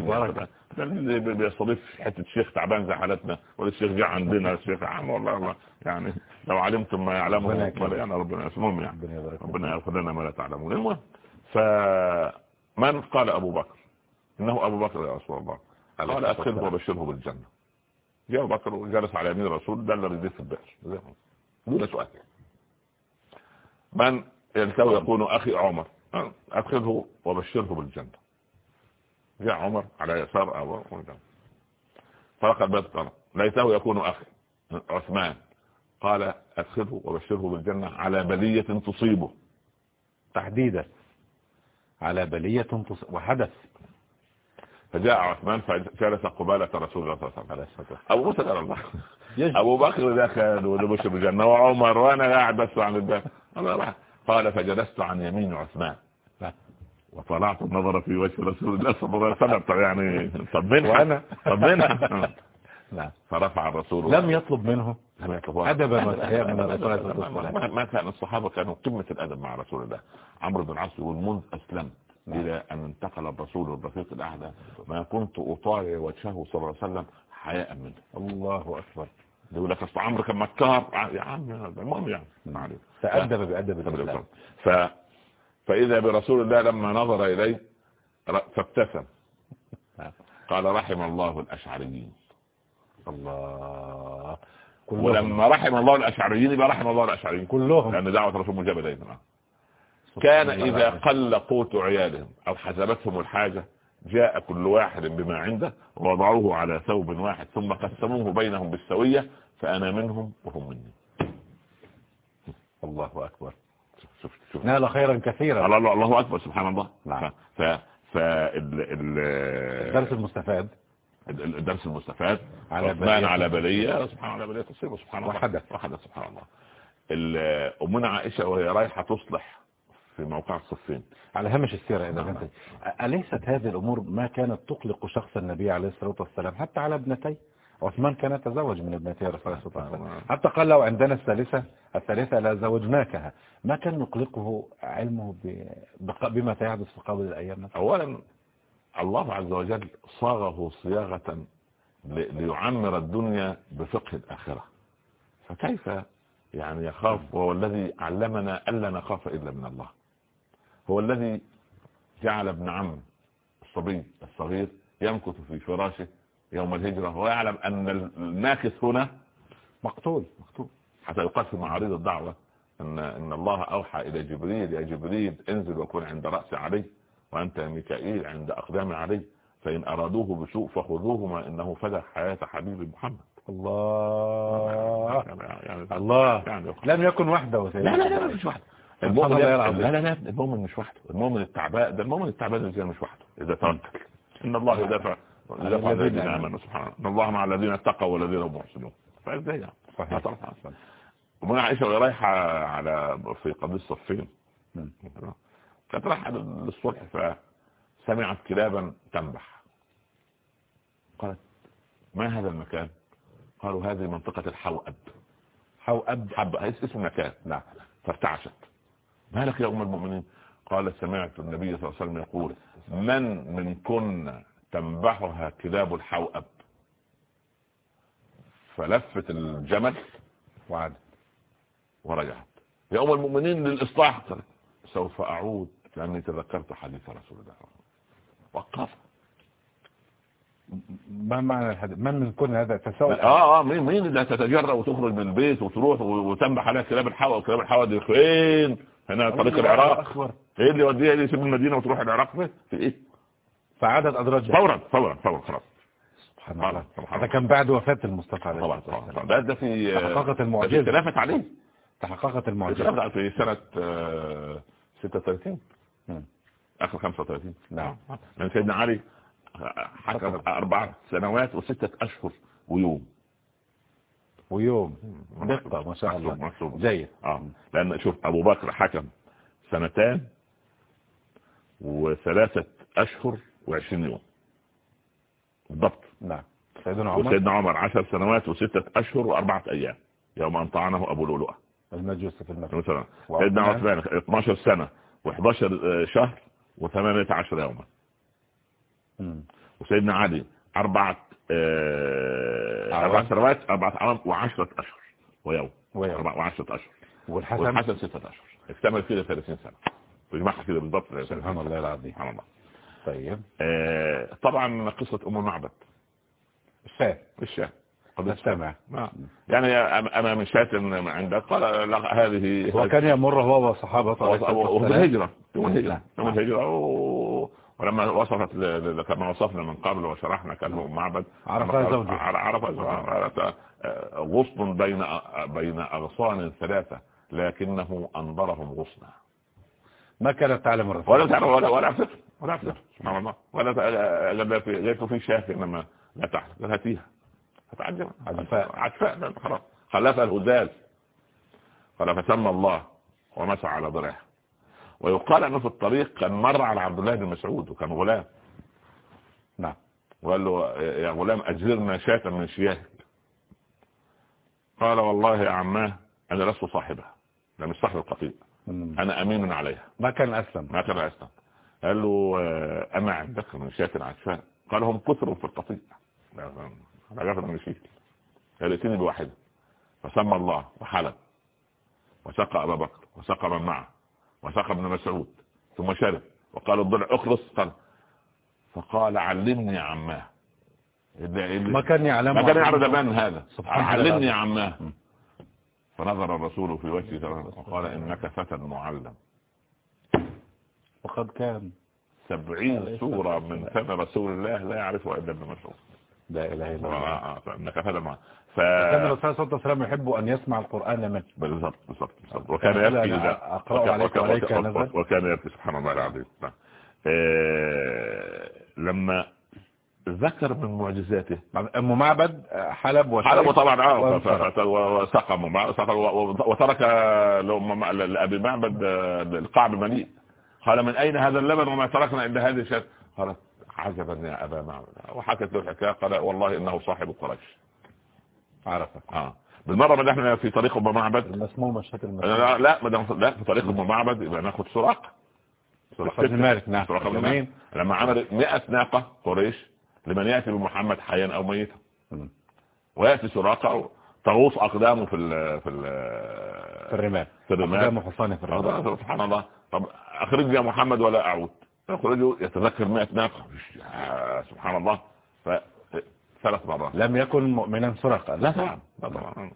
بي- بيستضيف حتة شيخ تعبان زي حالتنا. ولا الشيخ جه عندنا الشيخ عم والله والله. يعني لو علمتم ما يعلمه. يعني ربنا اسمهم يعني. ربنا يغفر لنا ما لا تعلمون. المهم فمن قال أبو بكر؟ إنه أبو بكر يا رسول الله. قال والسلام. وبشره بالجنة. جاء أبو بكر وجلس على يمين الرسول اللي يضيف في البئر دون سؤال. من يلتوي يكون أخي عمر. أدخله وبشره بالجنة. جاء عمر على يسار بكر فرق الباب طرق ليته يكون أخي. عثمان. قال أدخله وبشره بالجنة على بلية تصيبه. تحديدا. على بلية تص... وحدث. فجاء عثمان فجلس قبالة رسول الله صلى الله عليه وسلم. أبو موسى قال الله. أبو بكر دخل وبشر بالجنه وعمر وأنا قاعد بس عن الباب. قال فجلست عن يمين عثمان. وطلعت النظر في وجه رسول الله صلى الله عليه وسلم. طب يعني طمنها وأنا. طمنها نعم. فرفع الرسول. لم يطلب منه لم يطلب أدبا من الرسول ما كان الصحابة كانوا قمة الأدب مع رسول الله. عمرو بن العاص يقول منذ أسلمت. إلى أن انتقل الرسول الرفيق الأعلى. ما كنت أطالع وجهه صلى الله عليه وسلم حياء منه. الله أكبر. يقول لك أصل عمرو كان مكار يا عم المهم يعني. ما عليه تأدب بأدب الإسلام. ف... فإذا برسول الله لما نظر إليه فابتسم. نعم. قال رحم الله الأشعريين. الله. كلهم. ولما رحم الله الأشعريين يبقى رحم الله الأشعريين. كلهم. لأن دعوة الرسول مجابة دائما كان إذا قل قوت عيالهم أو حسبتهم الحاجة جاء كل واحد بما عنده ووضعوه على ثوب واحد ثم قسموه بينهم بالسوية فأنا منهم وهم مني. الله أكبر. شوف شوف. نال خيرا كثيرا. الله الله الله أكبر سبحان الله. نعم. ف ف ال ال الدرس المستفاد. ال- الدرس المستفاد. على عثمان بلية. على بلية. سبحان الله بلية تصيبه سبحان الله. وحدث. وحدث سبحان الله. ال- أمنا عائشة وهي رايحة تصلح. في موقع الصفين. على هامش السيرة إذا نعم. كنت. أليست هذه الأمور ما كانت تقلق شخص النبي عليه الصلاة والسلام حتى على ابنتي عثمان كان يتزوج من ابنتي رسول الله صلى الله عليه وسلم نعم. حتى قال لو عندنا الثالثة الثالثة لا زوجناكها. ما كان يقلقه علمه بما سيحدث في قبل الأيام؟ أولا الله عز وجل صاغه صياغة ليعمر الدنيا بفقه الآخرة. فكيف يعني يخاف؟ وهو الذي علمنا ألا نخاف إلا من الله. هو الذي جعل ابن عم الصبي الصغير يمكث في فراشه يوم الهجرة ويعلم أن الناكث هنا مقتول مكتوب حتى في معارض الدعوة إن إن الله أوحى إلى جبريل يا جبريل انزل وكن عند رأس علي وأنت يا ميكائيل عند أقدام علي فإن أرادوه بسوء فخذوهما إنه فدى حياة حبيبي محمد. الله. يعني يعني الله. يعني لم يكن وحده لا لا لا مش وحدة. المؤمن الله لا. لا لا المؤمن مش وحده. المؤمن التعبان ده المؤمن التعبان إزاي مش وحده إذا توكل إن الله يدافع يدافع عن الذين آمنوا. سبحانه إن الله مع الذين اتقوا والذين هم محسنون. فإزاي يعني؟ صحيح. ومن عائشة وهي رايحة على في قميص صفين. كانت رايحه للصبح فسمعت كلابا تنبح. قالت ما هذا المكان؟ قالوا هذه منطقة الحوأب. حوأب. حب اسم المكان نعم. فارتعشت. ما لك يا أم المؤمنين؟ قال سمعت النبي صلى الله عليه وسلم يقول من من كنا تنبحها كلاب الحوأب؟ فلفت الجمل وعد ورجعت. يا أم المؤمنين للإصلاح سوف أعود لأني تذكرت حديث رسول الله. وقف. ما معنى الحديث؟ من من كل هذا؟ تساؤل آه آه مين مين اللي تتجرأ وتخرج من البيت وتروح وتنبح عليها كلاب الحوا وكلاب الحوا دي فين؟ هنا طريق العراق. إيه اللي يوديها دي يسيب المدينة وتروح العراق. في إيه؟ فعدد أدراج فورا فورا فورا خلاص. سبحان الله. هذا. كان بعد وفاة المصطفى عليه طبعا طبعا ده ده في تحققت المعجزة. خلافة عليه. تحققت المعجزة. في سنة آه، 36 مم. آخر 35 نعم. لأن سيدنا علي حكم أربع سنوات وستة أشهر ويوم. ويوم. دقة ما شاء الله. جيد. آه. لأن شوف أبو بكر حكم سنتان وثلاثة أشهر وعشرين يوم. بالضبط. نعم. سيدنا عمر. وسيدنا عمر عشر سنوات وستة أشهر وأربعة أيام يوم أن طعنه أبو لؤلؤة. المجوس في مثلا وعثمان. سيدنا عثمان 12 سنة و11 شهر و18 يوما. وسيدنا علي أربعة آه،. أربع سنوات أربعة أعوام وعشرة أشهر ويوم ويوم. أربعة وعشرة أشهر. والحسن؟ والحسن ستة أشهر. اكتمل كده 30 سنة. ويجمعها كده بالضبط سبحان الله العظيم. سبحان الله. طيب. آه، طبعا قصة أم معبد. الشاة. الشاة. نستمع نعم. يعني أم- أمام شاة عندك؟ قال هذه وكان يمر هو وصحابته عليه الصلاة وفي والسلام. الهجرة. يوم الهجرة نعم. يوم الهجرة و- ولما وصفت كما وصفنا من قبل وشرحنا كانه معبد عرفها زوجها. عر- عرف زوجها. آه، غصن بين بين أغصان ثلاثة لكنه أنظرهم غصنا. ما كانت تعلم الرسول ولا تعرف ولا ولا فكر ولا فكر سبحان الله. ولا تع- لا في لقيته في شاة إنما لا لا هاتيها هتعجب عجفاء. عجفاء لا، خلاص. خلفها الهزاز. قال فسمى الله ومسح على ضرعه ويقال أنه في الطريق كان مر على عبد الله بن مسعود وكان غلام. نعم. وقال له يا غلام اجرنا شاة من شياهك. قال والله يا عماه أنا لست صاحبها. لم صاحب القطيع. أنا أمين عليها. ما كان أسلم. ما كان أسلم. قال له آه، أما عندك من شاة عشفاء قال هم كثر في القطيع. رجعت من شيء قال ائتني بواحدة. فسمى الله وحلب. وسقى أبا بكر. وسقى من معه. وسقى ابن مسعود ثم شرب وقال الضلع اخلص قال فقال علمني عماه. ما كان يعلم ما كان يعرف زمان هذا. علمني. عماه. فنظر الرسول في وجهه وقال إنك فتى معلم. وقد كان. سبعين سورة من فم رسول الله لا يعرفها إلا ابن مسعود. لا إله إلا الله آه، آه، فإنك فدى معه ف كان الرسول صلى الله عليه وسلم يحب أن يسمع القرآن منه بالضبط بالضبط بالضبط. وكان يبكي أقرأ وكان- عليك وعليك نزل. وكان يبكي سبحان الله العظيم نعم. آه، لما ذكر من معجزاته أم معبد حلب حلب طبعا آه وانصرف. ف- ف- وسقى مع- سقى و- وترك لأبي معبد آه، القعب مليء قال من أين هذا اللبن وما تركنا إلا هذه الشاة قالت عجبا يا أبا معبد وحكت له الحكاية قال والله إنه صاحب قريش عرفه آه. بالمرة ما إحنا في طريق أم معبد. شكل المسمومة لا لا لا في طريق أم معبد يبقى ناخد سراق. سراقة بن مالك نعم. سراقة بن. مالك لما عمل 100 ناقة قريش لمن يأتي بمحمد حيا أو ميتا. ويأتي سراقة تغوص أقدامه في ال في ال في الرمال. في الرمال. أقدام حصانة في الرمال. سبحان الله. طب أخرج يا محمد ولا أعود؟ أخرجه يتذكر 100 ناقة. سبحان الله. ثلاث مرات. لم يكن مؤمنا سرقا لا طبعا. طبعا.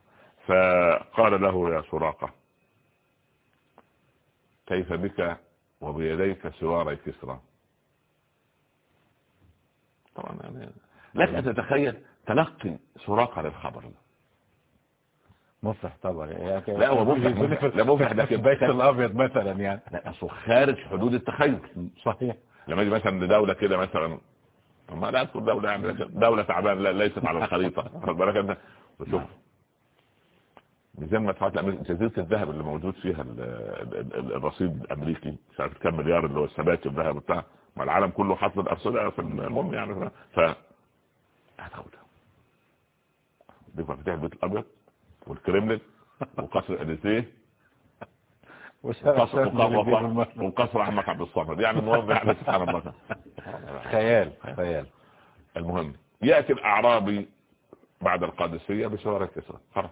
فقال له يا سراقة كيف بك وبيديك سواري كسرى؟ طبعا يعني لك أن تتخيل تلقي سراقة للخبر مفرح طبعا. يعني لا، هو مفرح. لا، مفرح، لكن- البيت الأبيض مثلا يعني. لا أصله خارج حدود التخيل. صحيح. لما يجي مثلا لدولة كده مثلا ما لا تكون دولة يعني دولة تعبان لا ليست على الخريطة. بالك أنت؟ وشوف. ميزان مدفوعات الأمريكا جزيرة الذهب اللي موجود فيها ال- ال- ال- الرصيد الأمريكي. مش عارف كام مليار اللي هو الثبات الذهب بتاع ما العالم كله حاطط الأرصدة في المهم يعني. ف هتاخدها. دي مفاتيح البيت الأبيض. والكريملين وقصر الإليزيه وقصر عمك عبد الصمد يعني نوضح على سبحان الله. خيال خيال. المهم يأتي الأعرابي بعد القادسية بسورة كسرى. خلاص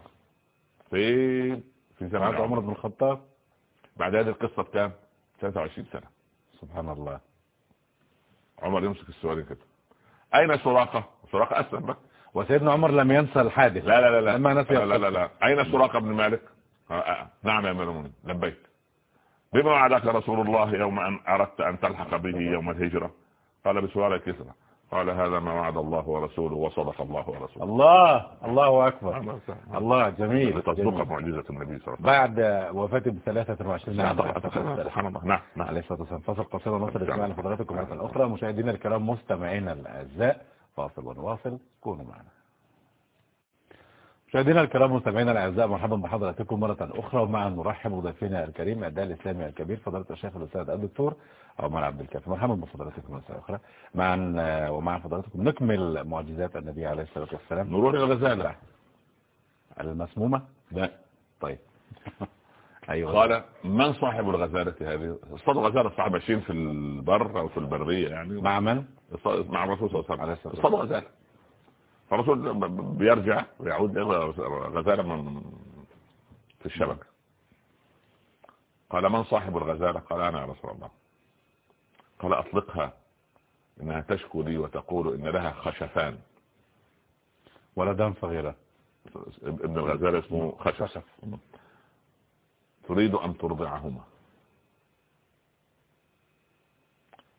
فين؟ في زمن عمر بن الخطاب؟ بعد هذه القصة بكام؟ 23 سنة. سبحان الله. عمر يمسك السؤال كده. أين سراقة؟ سراقة أسلم بقى. وسيدنا عمر لم ينسى الحادث. لا لا لا لا. لما نسي لا لا, لا, لا. أين سراقة بن مالك؟ آه آه. نعم يا المؤمنين لبيك. بما وعدك رسول الله يوم أن أردت أن تلحق به يوم الهجرة؟ قال بسؤال كسرى قال هذا ما وعد الله ورسوله وصدق الله ورسوله. الله الله أكبر. الله جميل. تصدق معجزة النبي صلى الله عليه وسلم. بعد وفاته ب 23 سبحان الله. نعم نعم. عليه الصلاة والسلام. فاصل قصير ونصل اسمع لحضراتكم مرة أخرى. مشاهدينا الكرام مستمعينا الأعزاء. فاصل ونواصل. كونوا معنا. مشاهدينا الكرام مستمعينا الأعزاء مرحبا بحضراتكم مرة أخرى. ومع نرحب بضيفنا الكريم الداعي الإسلامي الكبير فضيلة الشيخ الأستاذ الدكتور عمر عبد الكافي. مرحبا بفضلاتكم مرة أخرى. معا ومع فضلاتكم نكمل معجزات النبي عليه الصلاة والسلام. نروح للغزاله المسمومة؟ لا. طيب. أيوه. قال من صاحب الغزالة هذه؟ اصطاد غزاله صاحب ماشيين في البر أو في البرية يعني. مع من؟ مع الرسول صلى الله عليه وسلم. اصطاد غزاله فالرسول بيرجع ويعود غزالة من في الشبكة قال من صاحب الغزالة؟ قال أنا يا رسول الله. قال أطلقها إنها تشكو لي وتقول إن لها خشفان. ولدان صغيرة. إبن الغزالة اسمه خشف. تريد أن ترضعهما.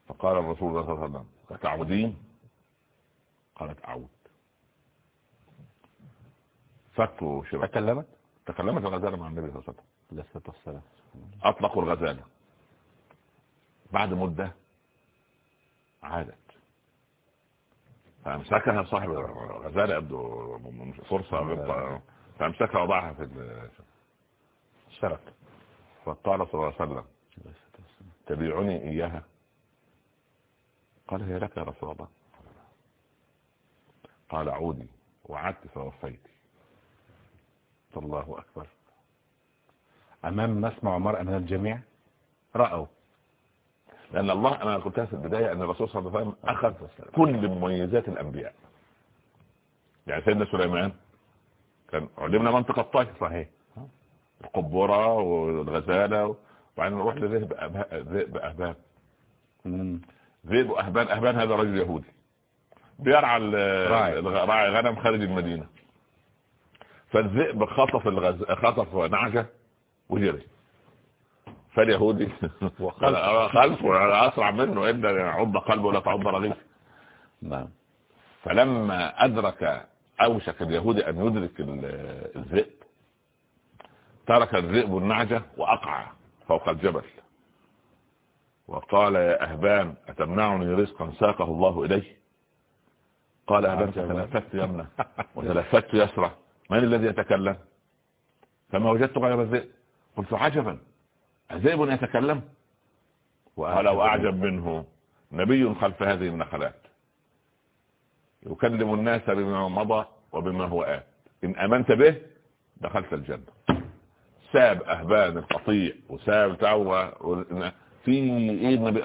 فقال الرسول صلى الله عليه وسلم تعودين قالت أعود. فكوا شبكة تكلمت؟ تكلمت الغزالة مع النبي صلى الله عليه وسلم. الصلاة والسلام. أطلقوا الغزالة. بعد مدة عادت. فامسكها صاحب الغزالة يبدو فرصة فامسكها وضعها في الشرك فقال صلى الله عليه وسلم تبيعني إياها. قال هي لك يا رسول الله. قال عودي وعدت فوفيت. الله أكبر. أمام مسمع عمر أمام الجميع؟ رأوا. لأن الله أنا قلتها في البداية أن الرسول صلى الله عليه وسلم أخذ كل مميزات الأنبياء. يعني سيدنا سليمان كان علمنا منطقة الطير صحيح. القبورة والغزالة وبعدين نروح لذئب ذئب أهبان ذئب أهبان أهبان هذا رجل يهودي. بيرعى راعي. غنم خارج المدينة. فالذئب خطف الغز... خطف نعجة وجري. فاليهودي خلفه اسرع منه إن يعض قلبه ولا تعض رغيف. نعم. فلما أدرك أوشك اليهودي أن يدرك الذئب ترك الذئب النعجة واقع فوق الجبل. وقال يا أهبان أتمنعني رزقا ساقه الله إليه؟ قال أهبان فتلفت يمنى وتلفت يسرى من الذي يتكلم؟ فما وجدت غير الذئب. قلت عجبا. ذئب يتكلم؟ ولو أعجب منه. نبي خلف هذه النخلات. يكلم الناس بما مضى وبما هو آت. إن أمنت به دخلت الجنة. ساب أهبان القطيع وساب تعوى في النبي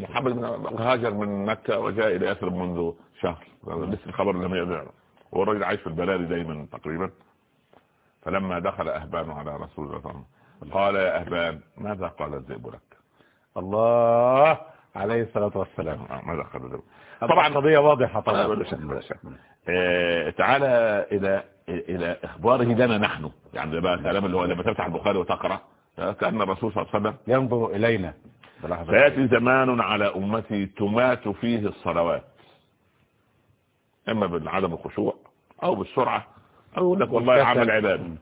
محمد بن هاجر من مكة وجاء إلى يثرب منذ شهر. لسه الخبر لم يدعنا هو الراجل عايش في البلاد دايما تقريبا. فلما دخل أهبان على رسول الله صلى الله عليه وسلم قال يا أهبان ماذا قال الذئب لك؟ الله عليه الصلاة والسلام. ماذا قال الذئب؟ طبعا قضية واضحة طبعا. شك آه تعالى إلى إلى إخباره لنا نحن. يعني بقى الكلام اللي هو لما تفتح البخاري وتقرأ كأن الرسول صلى الله عليه وسلم ينظر إلينا. سيأتي زمان على أمتي تمات فيه الصلوات. إما بعدم الخشوع أو بالسرعة. أو يقول لك والله عمل عباد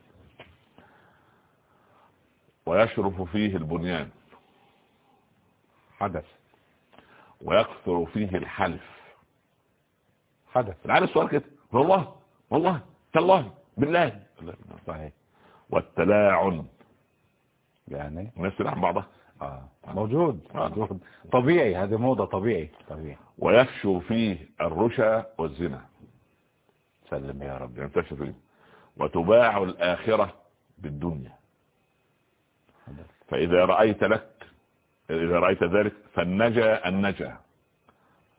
ويشرف فيه البنيان. حدث. ويكثر فيه الحلف. حدث. العالم السؤال كده. والله والله. تالله بالله. صحيح والتلاعن. يعني الناس تلعن بعضها. آه. موجود آه. موجود. طبيعي هذه موضة طبيعي. طبيعي. ويفشو فيه الرشا والزنا. سلم يا رب. ينتشر فيه. وتباع الآخرة بالدنيا. فإذا رأيت لك إذا رأيت ذلك فالنجا النجا.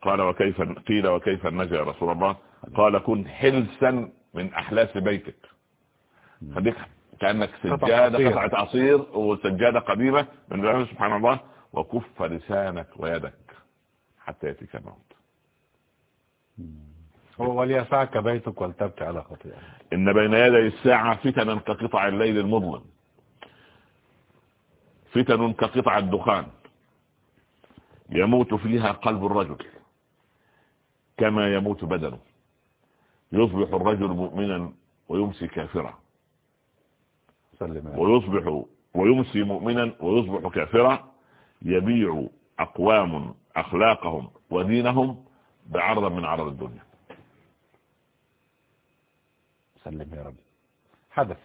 قال وكيف قيل وكيف النجا يا رسول الله؟ قال كن حلسا من أحلاس بيتك. خليك كأنك سجادة. قطعة عصير وسجادة قديمة من الله سبحان الله. وكف لسانك ويدك حتى يأتيك الموت. هو وليسعك بيتك ولتبكي على خطيئة إن بين يدي الساعة فتنا كقطع الليل المظلم. فتن كقطع الدخان. يموت فيها قلب الرجل كما يموت بدنه. يصبح الرجل مؤمنا ويمسي كافرا. ويصبح ويمسي مؤمنا ويصبح كافرا. يبيع أقوام أخلاقهم ودينهم بعرض من عرض الدنيا. سلم يا رب. حدث.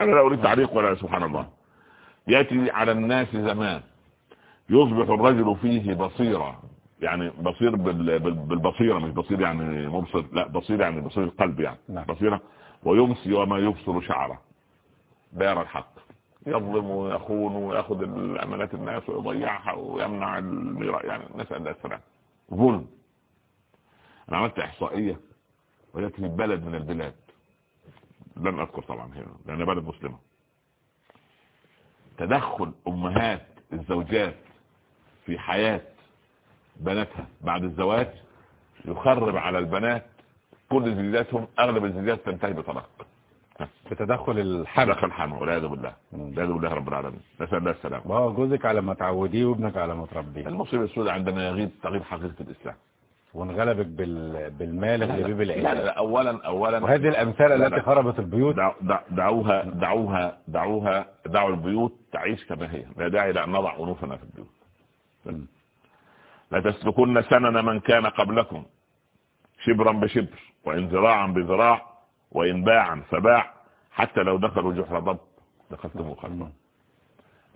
أنا لا أريد تعليق ولا سبحان الله. يأتي على الناس زمان. يصبح الرجل فيه بصيرة يعني بصير بال- بال- بالبصيرة مش بصير يعني مبصر لا بصير يعني بصير القلب يعني نعم. بصيرة. ويمسي وما يبصر شعره. بير الحق. يظلم ويخون ويأخذ الأمانات الناس ويضيعها ويمنع الميراث يعني نسأل الله السلام ظلم. أنا عملت إحصائية وجدت في بلد من البلاد. لن أذكر طبعا هنا لأن بلد مسلمة. تدخل أمهات الزوجات في حياة بناتها بعد الزواج يخرب على البنات كل زوجاتهم أغلب الزوجات تنتهي بطلاق. بتدخل الحمل. دخل حمى والعياذ بالله. والعياذ بالله رب العالمين. نسأل الله السلامة. ما هو جوزك على ما تعوديه وابنك على ما تربيه. المصيبة السوداء عندما يغيب تغيب حقيقة الإسلام. وانغلبك بال... بالمال اللي بيه لا لا, بالعيال لا أولا أولا. وهذه الأمثال لا، التي. خربت البيوت. دع- دع- دعوها دعوها دعوها دعوا البيوت تعيش كما هي. لا داعي لأن نضع أنوفنا في البيوت. لا سنن من كان قبلكم شبرا بشبر وإن ذراعا بذراع وإن باعا فباع حتى لو دخلوا جحر ضب دخلتم خلفه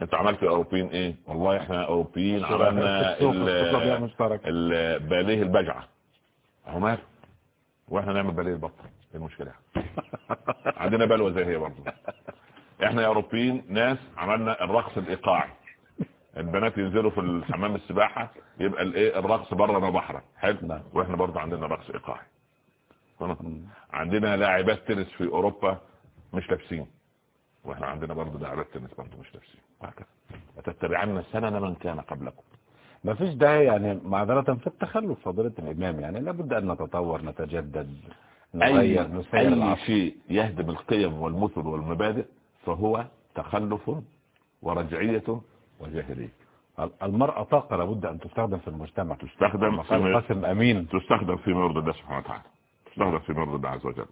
أنتوا عملتوا أوروبيين إيه؟ والله إحنا أوروبيين عملنا السوق- السوق الأبيض ال- مشترك. ال- باليه البجعة. أهو ماله وإحنا نعمل باليه البطة إيه المشكلة؟ عندنا بلوى زي هي برضه. إحنا يا أوروبيين ناس عملنا الرقص الإيقاعي. البنات ينزلوا في الحمام السباحة يبقى الإيه؟ الرقص بره ما بحرة حلو؟ نعم. وإحنا برضه عندنا رقص إيقاعي. عندنا لاعبات تنس في أوروبا مش لابسين. وإحنا عندنا برضه لاعبات تنس برضه مش لابسين. وهكذا. وتتبعن سنن من كان قبلكم. ما فيش داعي يعني معذرة في التخلف فضيلة الإمام يعني. لابد أن نتطور نتجدد نغير نسير أي العصر. شيء يهدم القيم والمثل والمبادئ فهو تخلف ورجعية وجاهلية المرأة طاقة لابد أن تستخدم في المجتمع تستخدم في قاسم أمين. تستخدم في مرض الله سبحانه وتعالى. تستخدم في مرض الله عز وجل.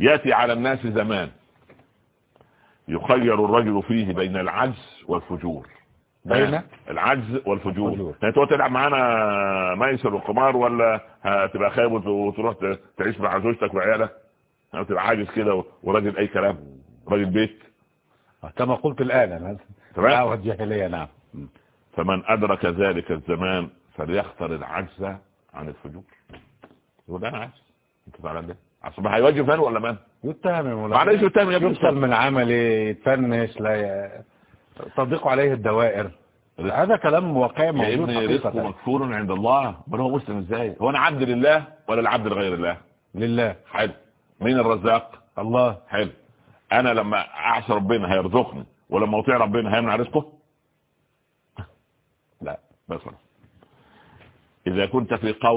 يأتي على الناس زمان. يخير الرجل فيه بين العجز والفجور. بين العجز والفجور. الفجور. يعني تقعد تلعب معانا ميسر وقمار ولا هتبقى خايب وت- وتروح تعيش مع زوجتك وعيالك؟ أو تبقى عاجز كده وراجل أي كلام. راجل بيت. كما قلت الآن أنا تمام دعوة جاهلية نعم. فمن أدرك ذلك الزمان فليختر العجز عن الفجور. يقول أنا عجز انت فعلا ده. اصل هيواجه فين ولا من يتهم يا. معلش يتهم يا. يفصل من عملي يتفنش لا. تضيق عليه الدوائر. هذا كلام واقعي يا موجود ابني رزقه مكفور عند الله بل هو مسلم إزاي؟ هو أنا عبد لله ولا العبد لغير الله؟ لله. حلو. مين الرزاق؟ الله. حلو. أنا لما اعصي ربنا هيرزقني. ولما أطيع ربنا هيمنع رزقه لا بس خلاص. إذا كنت في قول